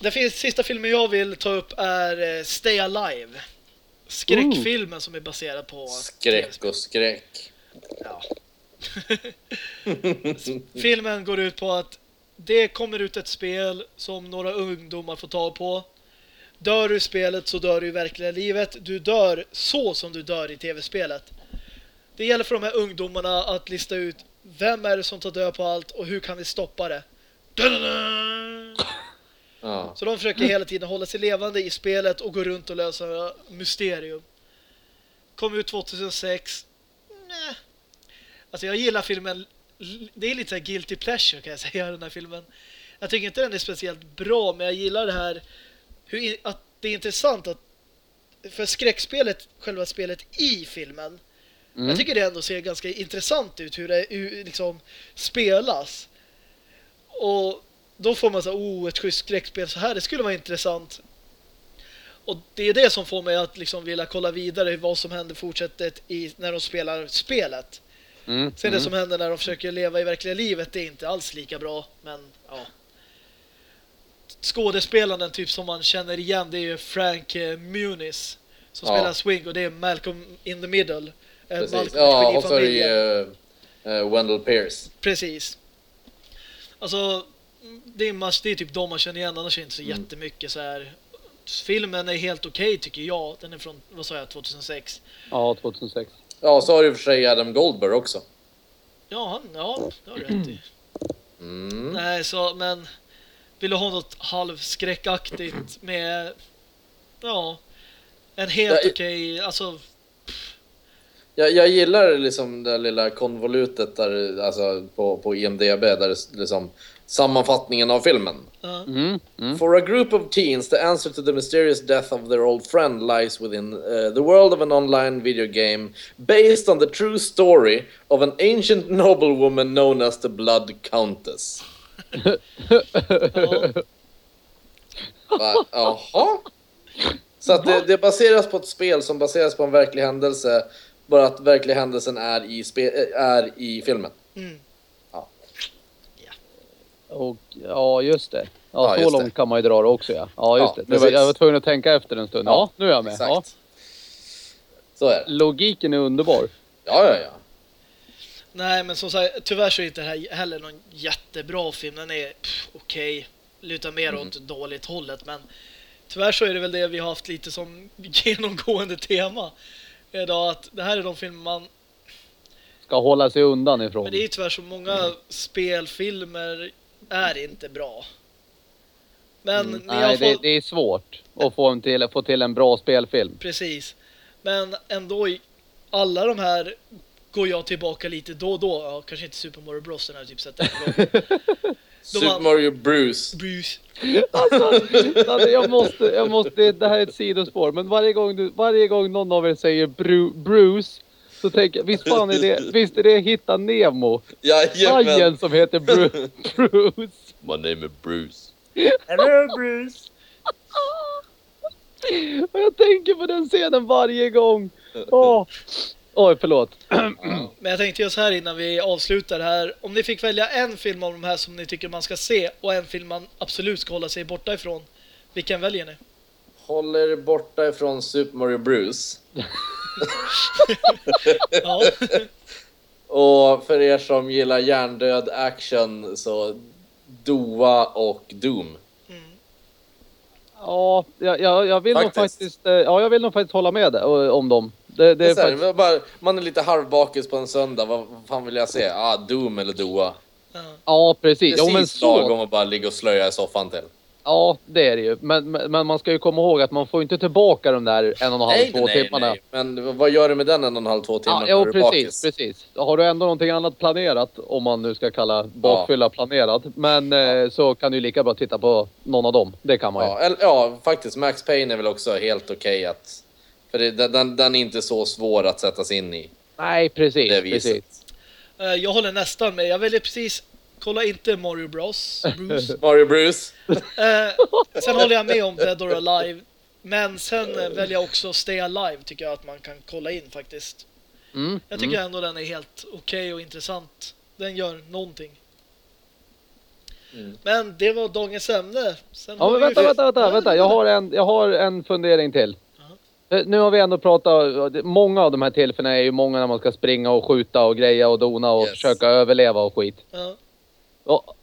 Den finns, sista filmen jag vill ta upp är eh, Stay Alive. Skräckfilmen som är baserad på... Skräck och skräck. Ja. Filmen går ut på att det kommer ut ett spel som några ungdomar får tag på. Dör du i spelet så dör du i verkliga livet. Du dör så som du dör i tv-spelet. Det gäller för de här ungdomarna att lista ut vem är det som tar död på allt och hur kan vi stoppa det. Ja. Så de försöker hela tiden hålla sig levande i spelet och gå runt och lösa mysterium. Kom ut 2006. Nej. Alltså jag gillar filmen. Det är lite så guilty pleasure kan jag säga den här filmen. Jag tycker inte den är speciellt bra men jag gillar det här hur, att det är intressant att för skräckspelet, själva spelet i filmen Mm. jag tycker det ändå ser ganska intressant ut hur det hur, liksom spelas. Och då får man så här, oh, ett schysst skräckspel så här, det skulle vara intressant. Och det är det som får mig att liksom vilja kolla vidare vad som händer fortsättet i, när de spelar spelet. Mm. Sen mm. det som händer när de försöker leva i verkliga livet, det är inte alls lika bra, men ja. Skådespelaren typ som man känner igen, det är ju Frank eh, Muniz som Ja. spelar Swing och det är Malcolm in the Middle. Eh, Precis. Ja, och så är det ju uh, Wendell Pierce. Precis. Alltså, det är, det är typ de man känner igen, annars är det inte så Mm. jättemycket så här. Filmen är helt okej tycker jag. Den är från, vad sa jag, 2006. Ja, 2006. Ja, så har du för sig Adam Goldberg också. Ja, han, ja, det har du rätt i. Mm. Nej, så, men vill du ha något halvskräckaktigt med, ja, en helt okej, alltså, Jag, jag gillar liksom det lilla konvolutet där, alltså på, på IMDB, där det liksom sammanfattningen av filmen. Mm. Mm. For a group of teens, the answer to the mysterious death of their old friend lies within uh, the world of an online video game based on the true story of an ancient noblewoman known as the Blood Countess. Jaha? Så att det, det baseras på ett spel som baseras på en verklig händelse, bara att verkliga händelsen är i, spe, äh, är i filmen. Mm. Och, ja, just det. Ja, Ja, så just det. långt kan man ju dra det också ja. Ja, just Ja, det. Var, jag var tvungen att tänka efter en stund. Ja, nu är jag med. Ja. Exakt. Så är det. Logiken är underbar. Ja, ja, ja. Nej, men som sagt, tyvärr så är inte det här heller någon jättebra film. Den är okej, lutar mer Mm. åt dåligt hållet, men tyvärr så är det väl det vi har haft lite som genomgående tema idag, att det här är de filmer man... Ska hålla sig undan ifrån. Men det är ju tyvärr så många spelfilmer är inte bra. Men Mm. Nej, det, fått... det är svårt att få, en till, få till en bra spelfilm. Precis. Men ändå, i alla de här går jag tillbaka lite då och då. Ja, kanske inte Super Mario Bros. Den jag typ en gång. Super Mario Bruce. Bruce. Alltså, alltså, jag måste, jag måste, det här är ett sidospår, men varje gång, du, varje gång någon av er säger Bru, Bruce så tänker jag, visst fan är det, visst är det Hitta Nemo? Hajen som heter Bru, Bruce. My name is Bruce. Hello Bruce! Och jag tänker på den scenen varje gång. Åh, Oj, förlåt. Men jag tänkte just här innan vi avslutar här. Om ni fick välja en film av de här som ni tycker man ska se och en film man absolut ska hålla sig borta ifrån. Vilken väljer ni? Håller borta ifrån Super Mario Bruce. Ja, Och för er som gillar hjärndöd action så Doa och Doom. Ja, jag, jag, jag vill nog Faktiskt. faktiskt, eh, ja, jag vill nog faktiskt hålla med det, eh, om dem. Det, det är här, faktiskt, bara, man är lite halvbakis på en söndag. Vad, fan vill jag se? Ah, Doom eller Doa. ja. ja, precis. Jo, men Precis så, lagom att bara ligga och slöja i soffan till. Ja, det är det ju. Men, men, men man ska ju komma ihåg att man får inte tillbaka de där en och en halv, två timmarna. Men vad gör du med den en och en halv, två timmar? Ja, jo, precis, bakis? precis. Har du ändå någonting annat planerat, om man nu ska kalla bakfylla planerat, men eh, så kan du ju lika bra titta på någon av dem. Det kan man ju. Ja, eller, ja, faktiskt. Max Payne är väl också helt okej att... För det, den, den är inte så svår att sätta sig in i. Nej, precis. Det viset. precis. Eh, Jag håller nästan med. Jag väljer precis... Kolla inte Mario Bros. Bruce. Mario Bruce. Eh, sen håller jag med om Dead or Alive. Men sen eh, väljer jag också Stay Alive tycker jag att man kan kolla in faktiskt. Mm, Jag tycker ändå den är helt okej och intressant. Den gör någonting. Mm. Men det var dagens ämne. Sen Ja, har men vi vänta, vänta, vänta, vänta. Jag har en, jag har en fundering till. Eh, Nu har vi ändå pratat, många av de här tillfällena är ju många när man ska springa och skjuta och greja och dona och Yes. försöka överleva och skit. Ja. Och,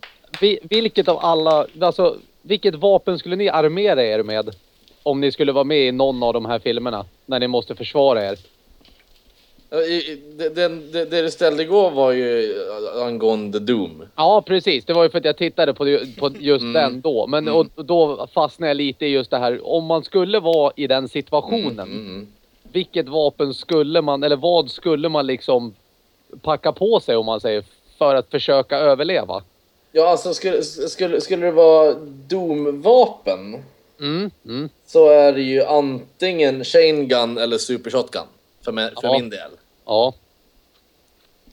vi, vilket av alla, alltså vilket vapen skulle ni armera er med? Om ni skulle vara med i någon av de här filmerna, när ni måste försvara er. I- Det, det, du ställde igår var ju äh, angående Doom. Ja, precis. Det var ju för att jag tittade på, på just Mm. den då. Men Mm. och, då fastnade jag lite i just det här. Om man skulle vara i den situationen. Mm, mm. Vilket vapen skulle man, eller vad skulle man liksom packa på sig om man säger. För att försöka överleva. Ja, alltså skulle, skulle, skulle det vara Doom-vapen Mm, mm. så är det ju antingen Chain Gun eller Super Shotgun. För, mig, för Ja. min del. Ja.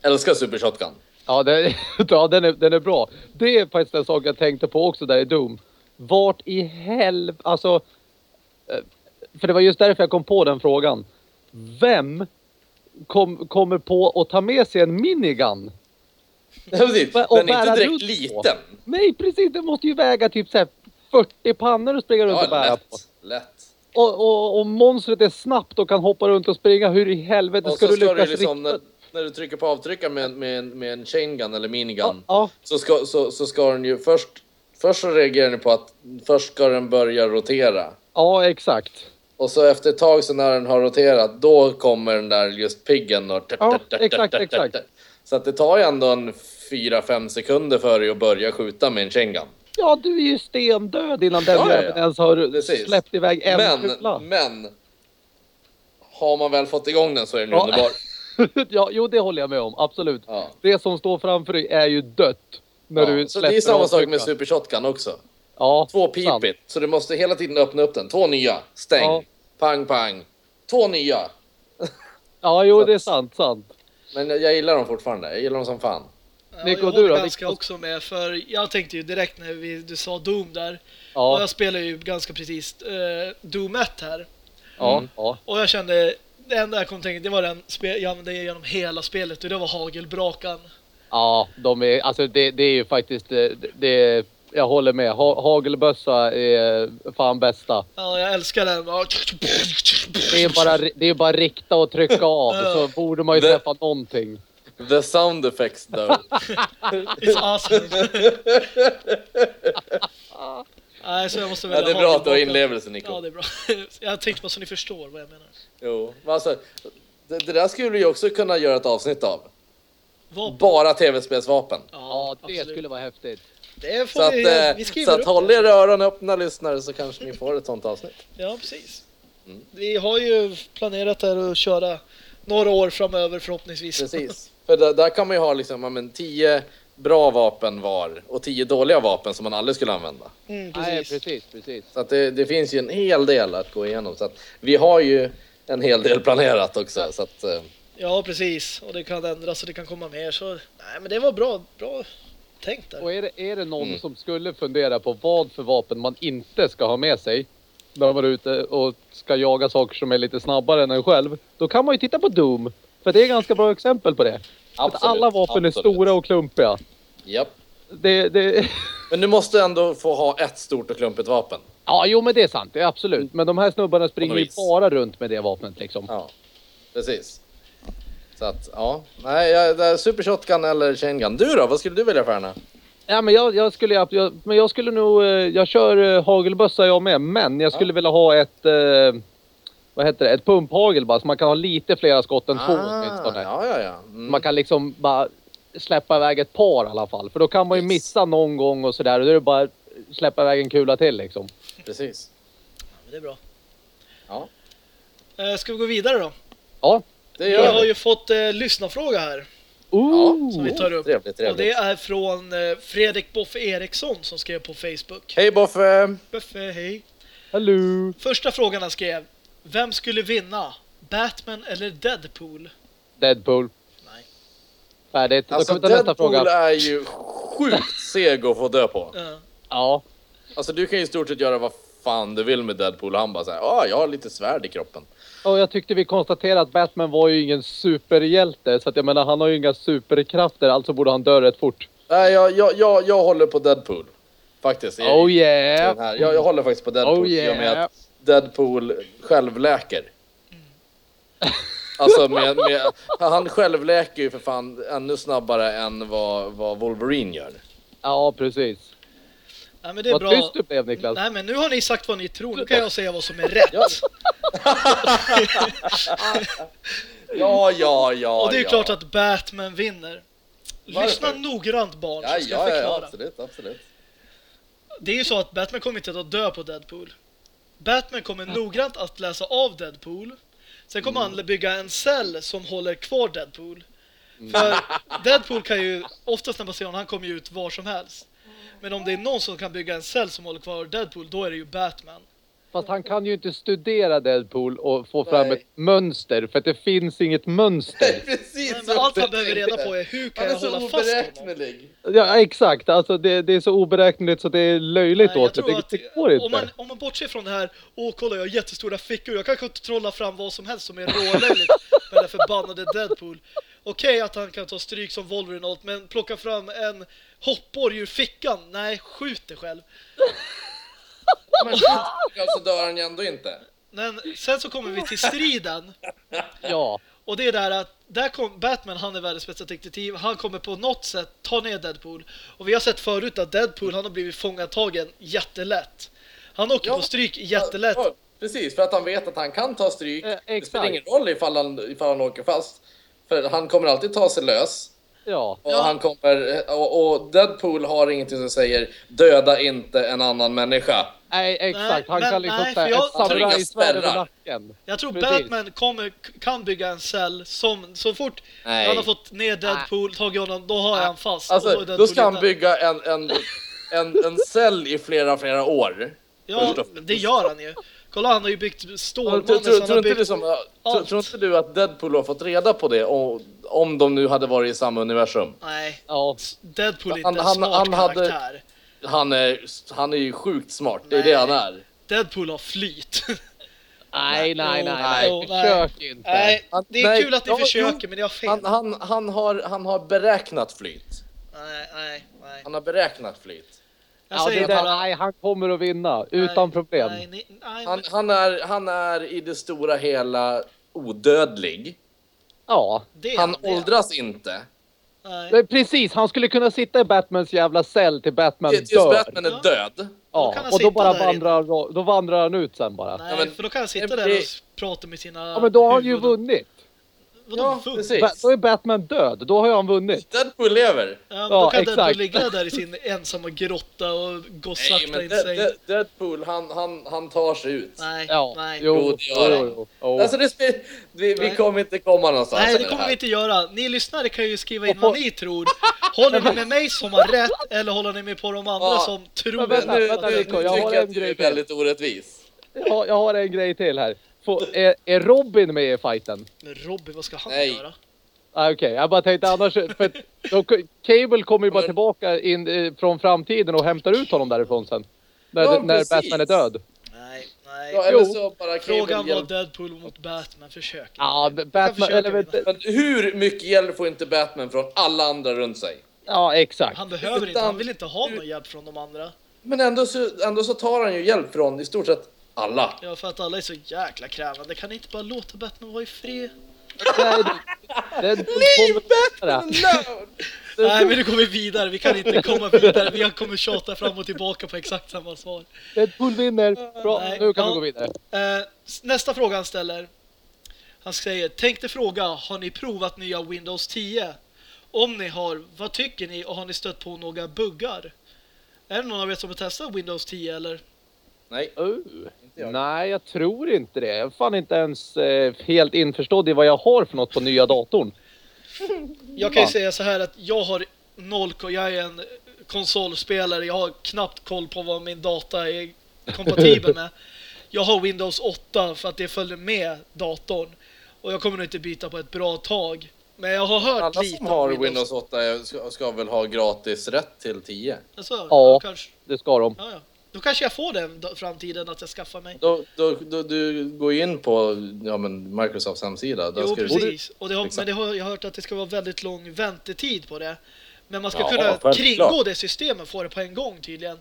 Älskar Super Shotgun. Ja, det, ja den, är, den är bra. Det är faktiskt en sak jag tänkte på också där i Doom. Vart i helvete, alltså. eh, För det var just därför jag kom på den frågan. Vem kom, kommer på att ta med sig en minigun? Ja, precis. Och Den är inte direkt liten. Nej, precis. Det måste ju väga typ så här 40 pannor och springa runt och Ja, bära på. lätt. Och, och, och monstret är snabbt och kan hoppa runt och springa. Hur i helvete ska du ska lyckas du liksom, rikta? när, när du trycker på avtryckaren med, med, med en chain gun eller minigun Ja, så, ska, så, så ska den ju först... Först så reagerar den på att först ska den börja rotera. ja, exakt. Och så efter ett tag så när den har roterat då kommer den där just piggen och... Ja, exakt, exakt. Så att det tar ju ändå en 4-5 sekunder för dig att börja skjuta med en chain gun. Ja, du är ju stendöd innan den Ja, ja, ens har Precis. släppt iväg en Men, kula. men... Har man väl fått igång den så är den Ja. underbar. ja, jo, det håller jag med om. Absolut. Ja. Det som står framför dig är ju dött. När du Ja, så släpper det är samma sak med Super Shotgun också. Ja, Två pipigt, så du måste hela tiden öppna upp den. Två nya, stäng, Ja. pang pang. Två nya. Ja, jo, det är sant, sant. Men jag, jag gillar dem fortfarande, jag gillar dem som fan. Ja, Nico, jag du håller då? ganska Vilken- också med, för jag tänkte ju direkt när vi, du sa Doom där, och Ja, jag spelar ju ganska precis eh, Doom 1 här, ja, Mm. ja. och jag kände, det enda jag kom tänka det var den jag använde genom hela spelet och det var hagelbrakan. Ja, de är, alltså det, det är ju faktiskt, eh, det, det, jag håller med. Ha, hagelbössa är fan bästa. Ja, jag älskar den. Ja. Det är bara, det är bara rikta och trycka av Ja. så borde man ju träffa någonting. The sound effects though. It's awesome. Nej, så jag måste ja, det är bra att du har inlevelse Nico. Ja, det är bra. Jag tänkte bara så ni förstår vad jag menar. Jo, men alltså, det, det där skulle vi också kunna göra ett avsnitt av. Vapen. Bara tv-spelsvapen. Ja, det absolut. skulle vara häftigt. Det får Så att, vi, eh, vi skriver så att upp håll det. er öron öppna lyssnare så kanske ni får ett sånt avsnitt. Ja, precis. Mm. Vi har ju planerat här att köra några år framöver förhoppningsvis. Precis. För där, där kan man ju ha liksom, ja, men, tio bra vapen var och tio dåliga vapen som man aldrig skulle använda. Mm, Nej, precis. precis, precis. Så att det, det finns ju en hel del att gå igenom. Så att vi har ju en hel del planerat också. Så att, eh, Ja, precis. Och det kan ändras och det kan komma mer. Så nej, men det var bra, bra tänkt där. Och är det, är det någon Mm. som skulle fundera på vad för vapen man inte ska ha med sig när man är ute och ska jaga saker som är lite snabbare än en själv. Då kan man ju titta på Doom. För det är ett ganska bra exempel på det. För att Absolut, alla vapen är absolut. stora och klumpiga. japp. Det, det... Men du måste ändå få ha ett stort och klumpigt vapen. Ja, jo men det är sant. Det är absolut. Men de här snubbarna springer ju bara runt med det vapnet liksom. Ja, precis. Så att, ja. Nej, jag, är Super Shotgun eller Chain Gun. Du då? Vad skulle du välja för henne? Ja, men jag, jag skulle, jag, men jag skulle nog, eh, jag kör eh, hagelbössa jag med, men jag skulle vilja ha ett, eh, vad heter det, ett pumphagel bara så man kan ha lite flera skott än två åtminstone. Ah, ja, ja, ja. Mm. Man kan liksom bara släppa iväg ett par i alla fall, för då kan man ju missa någon gång och sådär och då är det bara att släppa iväg en kula till liksom. Precis. Men det är bra. Ja, Eh, ska vi gå vidare då? Ja. det Vi gör har vi. ju fått eh, lyssnarfråga här. Ooh. Som vi tar upp. Trevligt, Och det trevligt. är från eh, Fredrik Boffe Eriksson som skrev på Facebook. Hej Boffe! Boffe, hej. Hallå! Första frågan han skrev. Vem skulle vinna? Batman eller Deadpool? Deadpool. Nej. Färdigt. Alltså då vi ta nästa Deadpool fråga. är ju sjukt seg att få dö på. Ja. Ja. Alltså du kan ju i stort sett göra vad fan du vill med Deadpool han bara såhär, ja jag har lite svärd i kroppen. Och jag tyckte vi konstaterade att Batman var ju ingen superhjälte. Så att jag menar, han har ju inga superkrafter. Alltså borde han dö rätt fort. Nej, jag, jag, jag, jag håller på Deadpool. Faktiskt. Jag, Oh yeah! Jag, jag håller faktiskt på Deadpool Oh, yeah. Deadpool självläker. Alltså med, med, han självläker ju för fan ännu snabbare än vad, vad Wolverine gör. Ja, precis. Nej, men det är Vad bra. tyst du blev Niklas. Nej, men nu har ni sagt vad ni tror. Nu kan jag säga vad som är rätt. Ja. Ja, ja, ja. Och det är ju ja. klart att Batman vinner. Varför? Lyssna noggrant barn, Ja, så ska jag ja, ja, förklara. absolut, absolut. Det är ju så att Batman kommer inte att dö på Deadpool. Batman kommer noggrant att läsa av Deadpool. Sen kommer Mm. han bygga en cell som håller kvar Deadpool. För Deadpool kan ju, oftast när man ser honom, han kommer ju ut var som helst. Men om det är någon som kan bygga en cell som håller kvar Deadpool, då är det ju Batman. Fast han kan ju inte studera Deadpool och få fram Nej. ett mönster. För att det finns inget mönster. Precis Men, men allt han behöver reda på är hur kan Han är jag så hålla fast honom? oberäknelig. Ja, exakt. Alltså det, det är så oberäkneligt så det är löjligt Nej, åt det. att det går inte. om man, om man bortser från det här, åh kolla jag har jättestora fickor, jag kan kontrollera fram vad som helst som är rålöjligt med den förbannade Deadpool. Okej att han kan ta stryk som Wolverine och allt, men plocka fram en hoppborg ur fickan, nej skjut dig själv. Men så dör han ju ändå inte. Men sen så kommer vi till striden Ja. och det är där att där kom Batman, han är världens bästa detektiv, han kommer på något sätt ta ner Deadpool. Och vi har sett förut att Deadpool, han har blivit fångatagen jättelätt. Han åker Ja. på stryk jättelätt. Ja, precis, för att han vet att han kan ta stryk. Eh, Det spelar ingen roll ifall han, ifall han åker fast. För han kommer alltid ta sig lös. Ja. Och, han kommer, och, och Deadpool har ingenting som säger döda inte en annan människa. Nej, exakt. Nej, han men- kan liksom nej, säga för jag- ett samurajsvärd över nacken. Jag tror Precis. Batman kommer, kan bygga en cell som så fort Nej. han har fått ner Deadpool, tagit honom, då har han fast. Alltså, då ska han bygga en, en, en, en cell i flera, flera år. Ja, det gör han ju. Kolla, han har ju byggt Stålmannen, tror, tror, han tror, byggt... liksom, tror, tror inte du att Deadpool har fått reda på det och, om de nu hade varit i samma universum? Nej, Ja. Deadpool är inte Han- en han- smart han hade- karaktär. Han är, han är ju sjukt smart, det är Nej. det han är. Deadpool har flyt. Nej, nej, nej, nej. jo, Försök inte. Nej, Han- det är nej, kul att ni ja, försöker, jo. men ni har fel. Han, han, han, har, han har beräknat flyt. Nej, nej, nej. Han har beräknat flyt. Ja, det bara... nej, han kommer att vinna utan nej, problem. Nej, nej, nej, Han, han, är, han är i det stora hela odödlig. Ja, det är Han det är åldras inte. Nej. precis. Han skulle kunna sitta i Batmans jävla cell till Batman Tills dör. Batman är död. Då Ja, han och då bara vandrar, då vandrar han ut sen bara. Nej, Ja, men- för då kan han sitta där det- och prata med sina Ja, men då har han ju vunnit. Vadå Ja, vunnit? precis. Ba- Då är Batman död. Då har han vunnit. Deadpool lever. Ja, men Ja, då kan Deadpool ligga där i sin ensamma grotta och gå Nej, sakta men in sig. Dead, Deadpool, han, han, han tar sig ut. Nej, Ja, nej. jo, det gör han. jo, jo. Alltså det, spe- vi, vi Nej. kommer inte komma någonstans Nej, det kommer vi inte göra. Ni lyssnare kan ju skriva in vad ni tror. Håller ni med mig som har rätt eller håller ni med på de andra Ja. som tror Men vänta, Nu, nu, vänta, nu Nico, tycker jag har jag att du är väldigt orättvis. Ja, jag har en grej till här. Får, är, är Robin med i fighten? Men Robin, vad ska han Nej. göra? Ah, Okej, jag bara tänkte annars... För de, Cable kommer ju bara Men- tillbaka in, eh, från framtiden och hämtar ut honom därifrån sen. När, Ja, när. Batman är död. Nej, nej. Ja, eller så bara Cable Frågan var hjälp. Deadpool mot Batman. Försök. Ja, Batman... försöker Eller, vinna. Men hur mycket hjälp får inte Batman från alla andra runt sig? ja, exakt. Han behöver inte, Utan- han vill inte ha någon hjälp från de andra. Men ändå så, ändå så tar han ju hjälp från i stort sett alla. Ja, för att alla är så jäkla krävande. Kan ni inte bara låta Batman vara i fred? Nej, Leave Batman Nej, men nu går vi vidare. Vi kan inte komma vidare. Vi kommer tjata fram och tillbaka på exakt samma svar. Deadpool vinner. Bra, Nej, nu kan ja. vi gå vidare. Eh, nästa fråga han ställer. Han säger, tänkte fråga, har ni provat nya Windows 10? Om ni har, vad tycker ni och har ni stött på några buggar? Är det någon av er som har testat Windows 10 eller? Nej, Uh, inte jag. nej, jag tror inte det. Jag är fan inte ens eh, helt införstådd i vad jag har för något på nya datorn. Jag kan ju säga så här att jag har noll koll. Jag är en konsolspelare. Jag har knappt koll på vad min data är kompatibel med. Jag har Windows 8 för att det följer med datorn. Och jag kommer nog inte byta på ett bra tag. Men jag har hört Alla lite som om har Windows 8 ska, ska väl ha gratis rätt till 10. Alltså, Ja. Kanske, Det ska de. ja, ja. Då kanske jag får den då- framtiden att jag skaffar mig. Då, då, då, du går in på ja, men Microsofts hemsida. Där Jo, ska du- precis. Och det har, men det har jag har hört att det ska vara väldigt lång väntetid på det. Men man ska Ja, kunna kringgå det systemet och få det på en gång tydligen.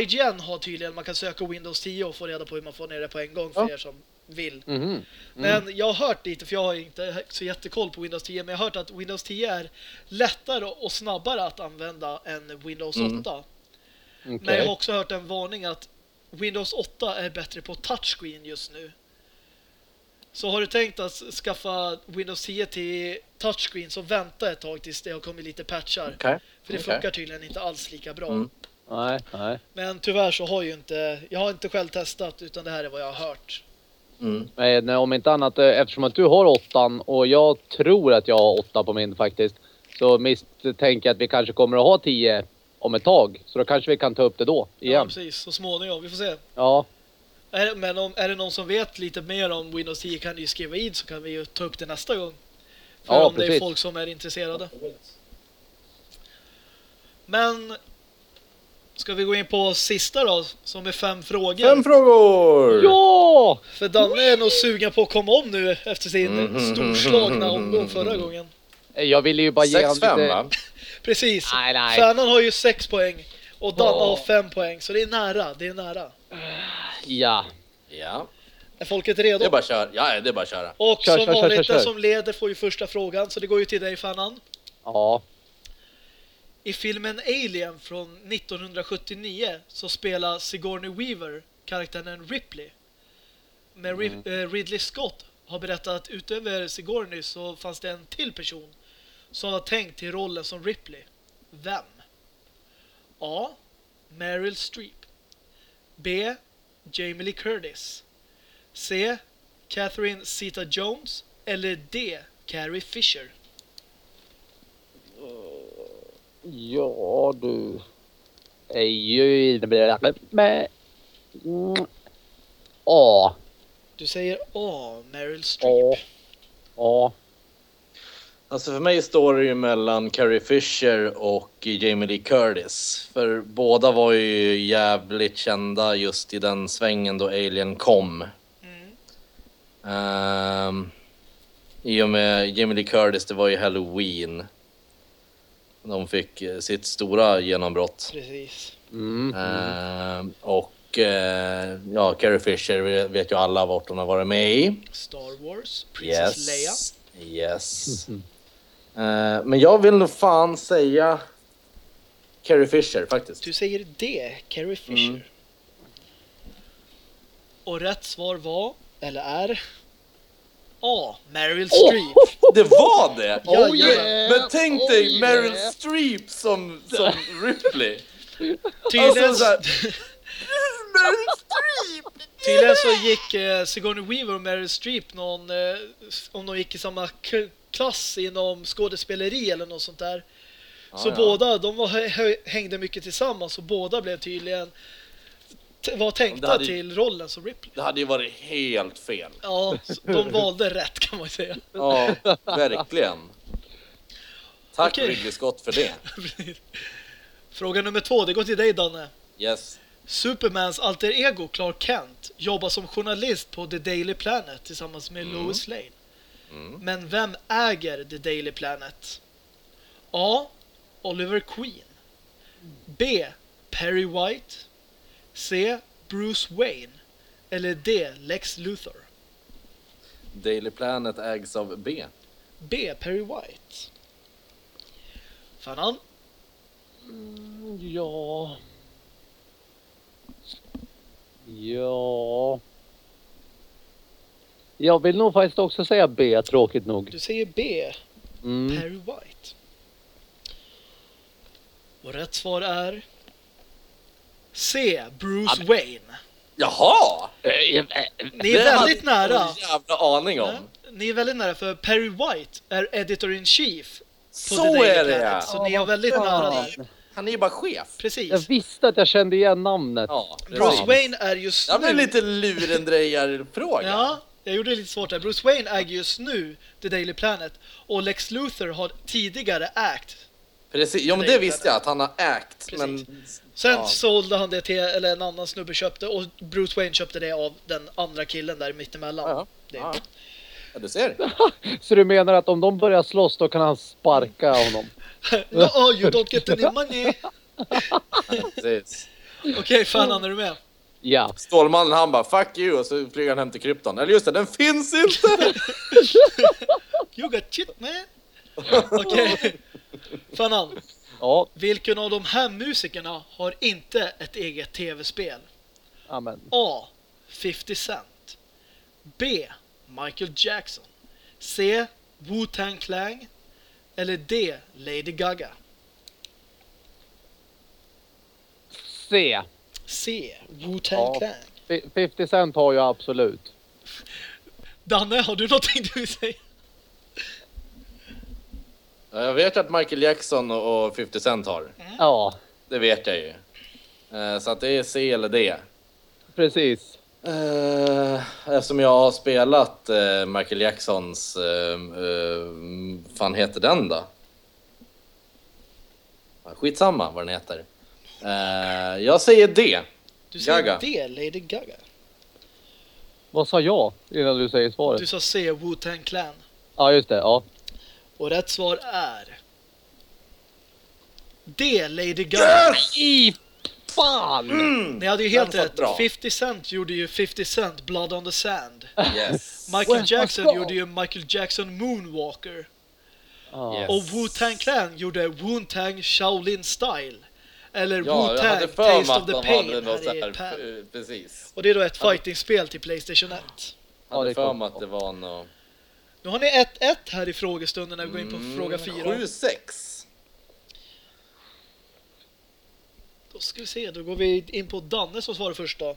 IGN har tydligen, man kan söka Windows 10 och få reda på hur man får ner det på en gång för Ja. er som vill. Mhm. Men jag har hört lite, för jag har inte så jättekoll på Windows 10, men jag har hört att Windows 10 är lättare och snabbare att använda än Windows 8. Mm. Okej. Men jag har också hört en varning att Windows 8 är bättre på touchscreen just nu. Så har du tänkt att skaffa Windows 10 till touchscreen så vänta ett tag tills det har kommit lite patchar. Okej. För det okej. funkar tydligen inte alls lika bra. Mm. Nej, nej. Men tyvärr så har ju inte, jag har inte själv testat utan det här är vad jag har hört. Mm. Men om inte annat, eh, eftersom att du har åttan och jag tror att jag har åtta på min faktiskt. Så misstänker jag att vi kanske kommer att ha tio om ett tag. Så då kanske vi kan ta upp det då Ja, igen. precis. Så småningom, vi får se. Ja, Är, det- men om, är det någon som vet lite mer om Windows 10 kan ni skriva in så kan vi ju ta upp det nästa gång. För Ja, om det är precis. folk som är intresserade. Men ska vi gå in på sista då, som är fem frågor. Fem frågor! ja! För Danne är nog sugen på att komma om nu efter sin Mhm. storslagna omgång förra gången. Jag ville ju bara ge honom 6-5 lite... Precis. Nej, nej. Färnan har ju sex poäng och Danne Ja. har fem poäng, så det är nära. Det är nära. Ja. Ja. Är folket Det redo? är bara köra. Ja, det är bara köra. Och Kör, som kör, kör, vanligt, kör, den kör. som leder får ju första frågan, så det går ju till dig Färnan. Ja. I filmen Alien från 1979 så spelar Sigourney Weaver karaktären Ripley. Men Ri- eh, Ridley Scott har berättat att utöver Sigourney så fanns det en till person som var tänkt till rollen som Ripley. Vem? A. Meryl Streep. B. Jamie Lee Curtis. C. Catherine Zeta-Jones. Eller D. Carrie Fisher. Ja du. Men... Mm. Ja. Du säger A. Meryl Streep. Ja. Ja. Alltså för mig står det ju mellan Carrie Fisher och Jamie Lee Curtis. För båda var ju jävligt kända just i den svängen då Alien kom. Mm. Ehm, I och med Jamie Lee Curtis, det var ju Halloween. De fick eh, sitt stora genombrott. Precis. Mm. Eh, och eh, ja, Carrie Fisher vet- ju alla vart hon har varit med i. Star Wars, Princess Leia. Yes. Yes. Eh, men jag vill nog fan säga Carrie Fisher faktiskt. Du säger det, Carrie Fisher. Mm. Och rätt svar var, eller är, A. Meryl Streep. Det var det! Oh, Oh yeah! Men tänk Oh, dig Meryl yeah. Streep som, som Ripley. Tydligen, Alltså, Meryl Streep! tydligen så gick eh, Sigourney Weaver och Meryl Streep någon, eh, om de gick i samma klass inom skådespeleri eller något sånt där. så ja. båda, de var, hängde mycket tillsammans och båda blev tydligen var tänkta hade ju- till rollen som Ripley. Det hade ju varit helt fel. Ja, de valde rätt kan man säga. Ja, verkligen. Tack Okej. Ridley Scott för det. Fråga nummer två, det går till dig Danne. Yes. Supermans alter ego Clark Kent jobbar som journalist på The Daily Planet tillsammans med Lois Lane. Mm. Men vem äger The Daily Planet? A. Oliver Queen. B. Perry White. C. Bruce Wayne. Eller D. Lex Luthor. Daily Planet ägs av B. B. Perry White. Fanan? Ja. Ja. Jag vill nog faktiskt också säga B, tråkigt nog. Du säger B. Mm. Perry White. Och rätt svar är C. Bruce Wayne. Jaha! Ni är Det hade väldigt jag nära. jävla aning om. Ni är väldigt nära för Perry White är editor in chief på Så är det Planet. ja! Så ni är väldigt nära där. Han är ju bara chef. Precis. Jag visste att jag kände igen namnet. Ja, Bruce. Wayne är just Det blev nu... lite lurendrejarfråga. Ja, jag gjorde det lite svårt där. Bruce Wayne äger just nu The Daily Planet och Lex Luthor har tidigare ägt. Precis. Ja, men det visste jag att han har ägt. Precis. Men Sen Ja. sålde han det till, eller en annan snubbe köpte och Bruce Wayne köpte det av den andra killen där mittemellan. Ja, Det. ja. ja, du ser. Så du menar att om de börjar slåss då kan han sparka honom? no, you don't get any money! Okej, fan är du med? Ja. Stålmannen han bara 'fuck you' och så flyger han hem till krypton. Eller just det, den finns inte! You got shit man! Okej. Fanan, Ja, vilken av de här musikerna har inte ett eget tv-spel? amen. A. 50 Cent B. Michael Jackson C. Wu-Tang Clan eller D. Lady Gaga C. C. Wu-Tang Ja. Clan Fi- 50 Cent har jag absolut. Danne, har du någonting du vill säga? Ja, Jag vet att Michael Jackson och och 50 Cent har. Ja, Det vet jag ju. Eh, Så att det är C eller D. precis. Eh, Eftersom jag har spelat eh, Michael Jacksons... eh, fan heter den då? Skitsamma vad den heter. Eh, jag säger D. Du säger Gaga. D. Lady Gaga. Vad sa jag innan du säger svaret? Du sa C. Wu-Tang Clan. Ja, just det. Ja. Och rätt svar är D. Lady Gaga. I fan! Ni hade ju helt rätt. bra. 50 Cent gjorde ju 50 Cent Blood on the Sand. Yes. Michael Well, Jackson gjorde ju Michael Jackson Moonwalker. Ja. Yes. Och Wu-Tang Clan gjorde Wu-Tang Shaolin Style. Eller Ja, Wu-Tang Taste of the Pain hade något här Pan. här, eh, precis. Och det är då ett fightingspel till Playstation 1. Jag hade det är för mig att det var något... Nu har ni 1-1 här i frågestunden när vi går in på Mm, fråga 4. 7-6. Då ska vi se, då går vi in på Danne som svarar först då.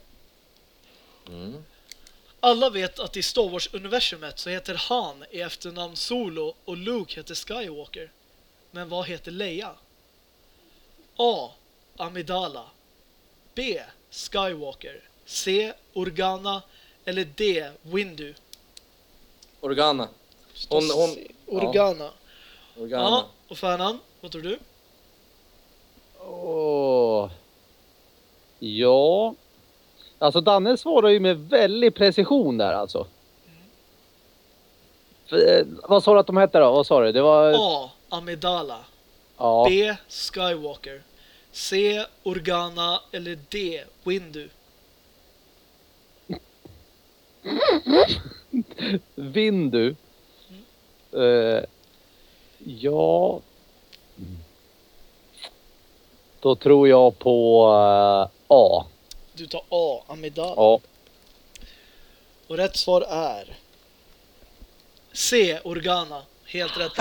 Mm. Alla vet att i Star Wars-universumet så heter Han i efternamn Solo och Luke heter Skywalker. Men vad heter Leia? A. Amidala B. Skywalker C. Organa eller D. Windu? Organa. Hon- hon- Organa. Ja, Organa. och Fernan, vad tror du? Åh. Ja. Alltså Danne svarar ju med väldig precision där alltså. För, eh, vad sa du att de hette då? Vad sa du? Det var... A. Amidala Ja. B. Skywalker. C. Organa eller D. Windu. Vindu. Eh, ja. Då tror jag på eh, A. Du tar A. Amidala. Ja. Och rätt svar är C. Organa. Helt rätt.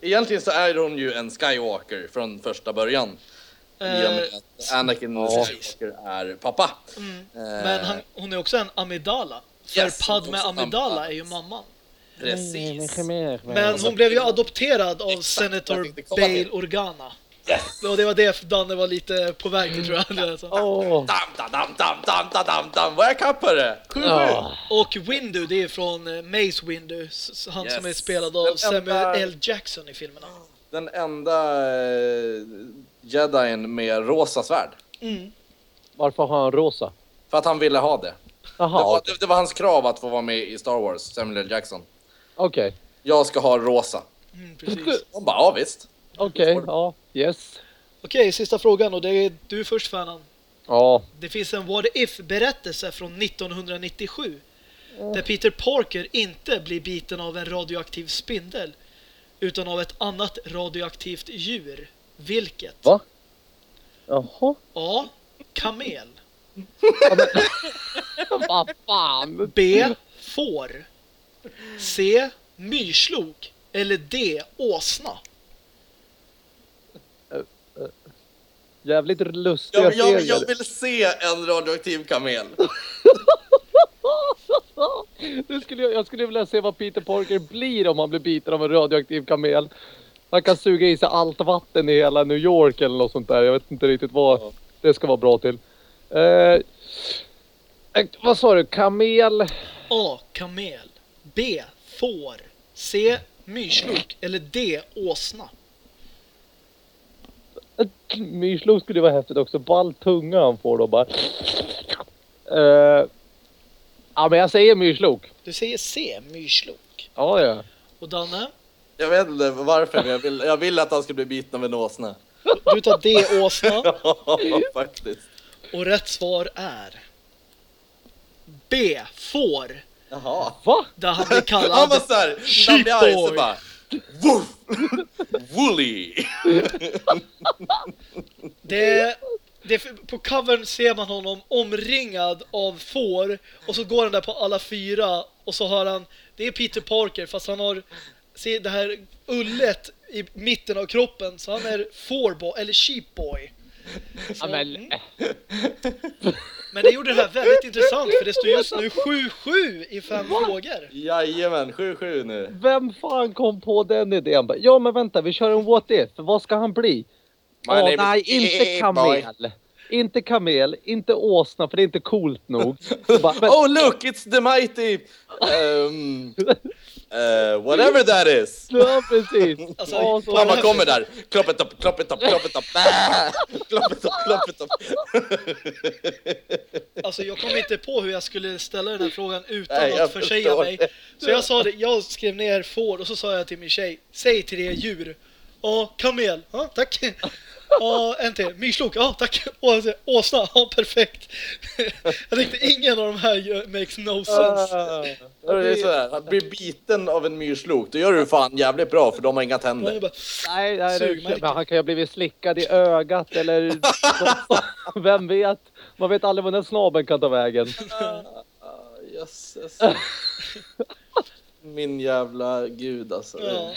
Egentligen så är hon ju en Skywalker från första början. I och med eh, att Anakin ja. Skywalker är pappa. Mm. Eh, Men han, hon är också en Amidala. För yes, Padme Amidala är ju mamman. Precis. Men hon blev ju adopterad av Exakt, Senator Bail Organa. Yes! Och det var det Danne var lite på väg till tror jag. Alltså. Åh. Dam, dam, dam, dam, dam, dam, dam, dam. Vad är kappare? Ja. Och Windu, det är från eh, Mace Windu. Han som är Yes. spelad av Samuel L. Jackson i filmerna. Den enda eh, jedin med rosa svärd. Mm. Varför har han rosa? För att han ville ha det. Det Jaha, var, det, det var hans krav att få vara med i Star Wars, Samuel L. Jackson. okej. Jag ska ha rosa. Mm, precis. De bara, ja visst. Okej, ja. Yes. Okej, sista frågan och det är du först Fernan. Ja. Det finns en What If-berättelse från 1997 där Peter Parker inte blir biten av en radioaktiv spindel utan av ett annat radioaktivt djur. Vilket? Va? Jaha. A. Kamel. Vad fan? B. Får. C. Myrslok. Eller D. Åsna. Jävligt lustiga Jag, jag, serier. jag vill se en radioaktiv kamel. Nu skulle jag, jag skulle vilja se vad Peter Parker blir om han blir biten av en radioaktiv kamel. Han kan suga i sig allt vatten i hela New York eller något sånt där. Jag vet inte riktigt vad Ja. det ska vara bra till. Eh, eh, vad sa du? Kamel? A. Kamel. B. Får. C. Myrslok. Eller D. Åsna. Myrslok skulle vara häftigt också. Ball tunga han får då bara. Eh, ja men jag säger myrslok. Du säger C. Myrslok. Ja ja. Och Danne? Jag vet inte varför, men jag vill, jag vill att han ska bli biten av en åsna. Du tar D. Åsna. Ja, faktiskt. Och rätt svar är B. Får. Jaha. Va? Där han blir Han kallad var såhär, han blir arg så bara... Woof! Woolly! Det, det, på covern ser man honom omringad av får och så går han där på alla fyra och så har han, det är Peter Parker fast han har se det här ullet i mitten av kroppen så han är fårboy eller sheepboy. Ja, men, eh, Men det gjorde det här väldigt intressant för det står just nu 7-7 i fem frågor. Jajamän, 7-7 nu. vem fan kom på den idén? Ja men vänta, vi kör en what if. Vad ska han bli? My is nej, inte kamel. Inte kamel, inte åsna för det är inte coolt nog. Bara, men, Oh look, it's the mighty... Um, uh, whatever that is. ja, precis. Alltså, Mamma kommer där. Klopp it up, klopp it up, klopp it up. Bäh! Klopp it up, klopp it up. Alltså jag kom inte på hur jag skulle ställa den här frågan utan Nej, att försäga mig. Så jag sa det, jag skrev ner får och så sa jag till min tjej, säg till det djur. Ja, kamel. Ja, tack. Ja, en till. Myrslok. Ja, tack. Och så, åsna. Ja, perfekt. Jag tänkte ingen av de här makes no sense. Ah, Det är sådär, att bli biten av en myrslok, då gör du fan jävligt bra för de har inga tänder. bara, Nej, nej, det, Sugmärke. men han kan ju ha blivit slickad i ögat eller vem vet? Man vet aldrig var den snabeln kan ta vägen. Ah, Jösses. Min jävla gud alltså. ja.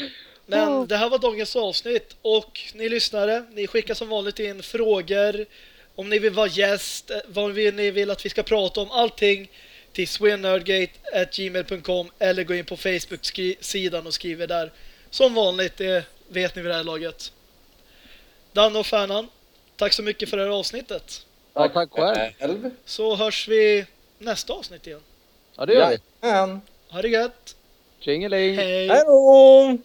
Men det här var dagens avsnitt och ni lyssnare, ni skickar som vanligt in frågor om ni vill vara gäst, eh, vad ni vill att vi ska prata om, allting till swinnerdgate.gmail.com eller gå in på Facebook-sidan och skriva där. Som vanligt, det vet ni vid det här laget. Danne och Färnan, tack så mycket för det här avsnittet. Ja, tack själv. Så hörs vi nästa avsnitt igen. Ja, det gör vi. Ha det gött! Tjingeling. Hej! Hej då!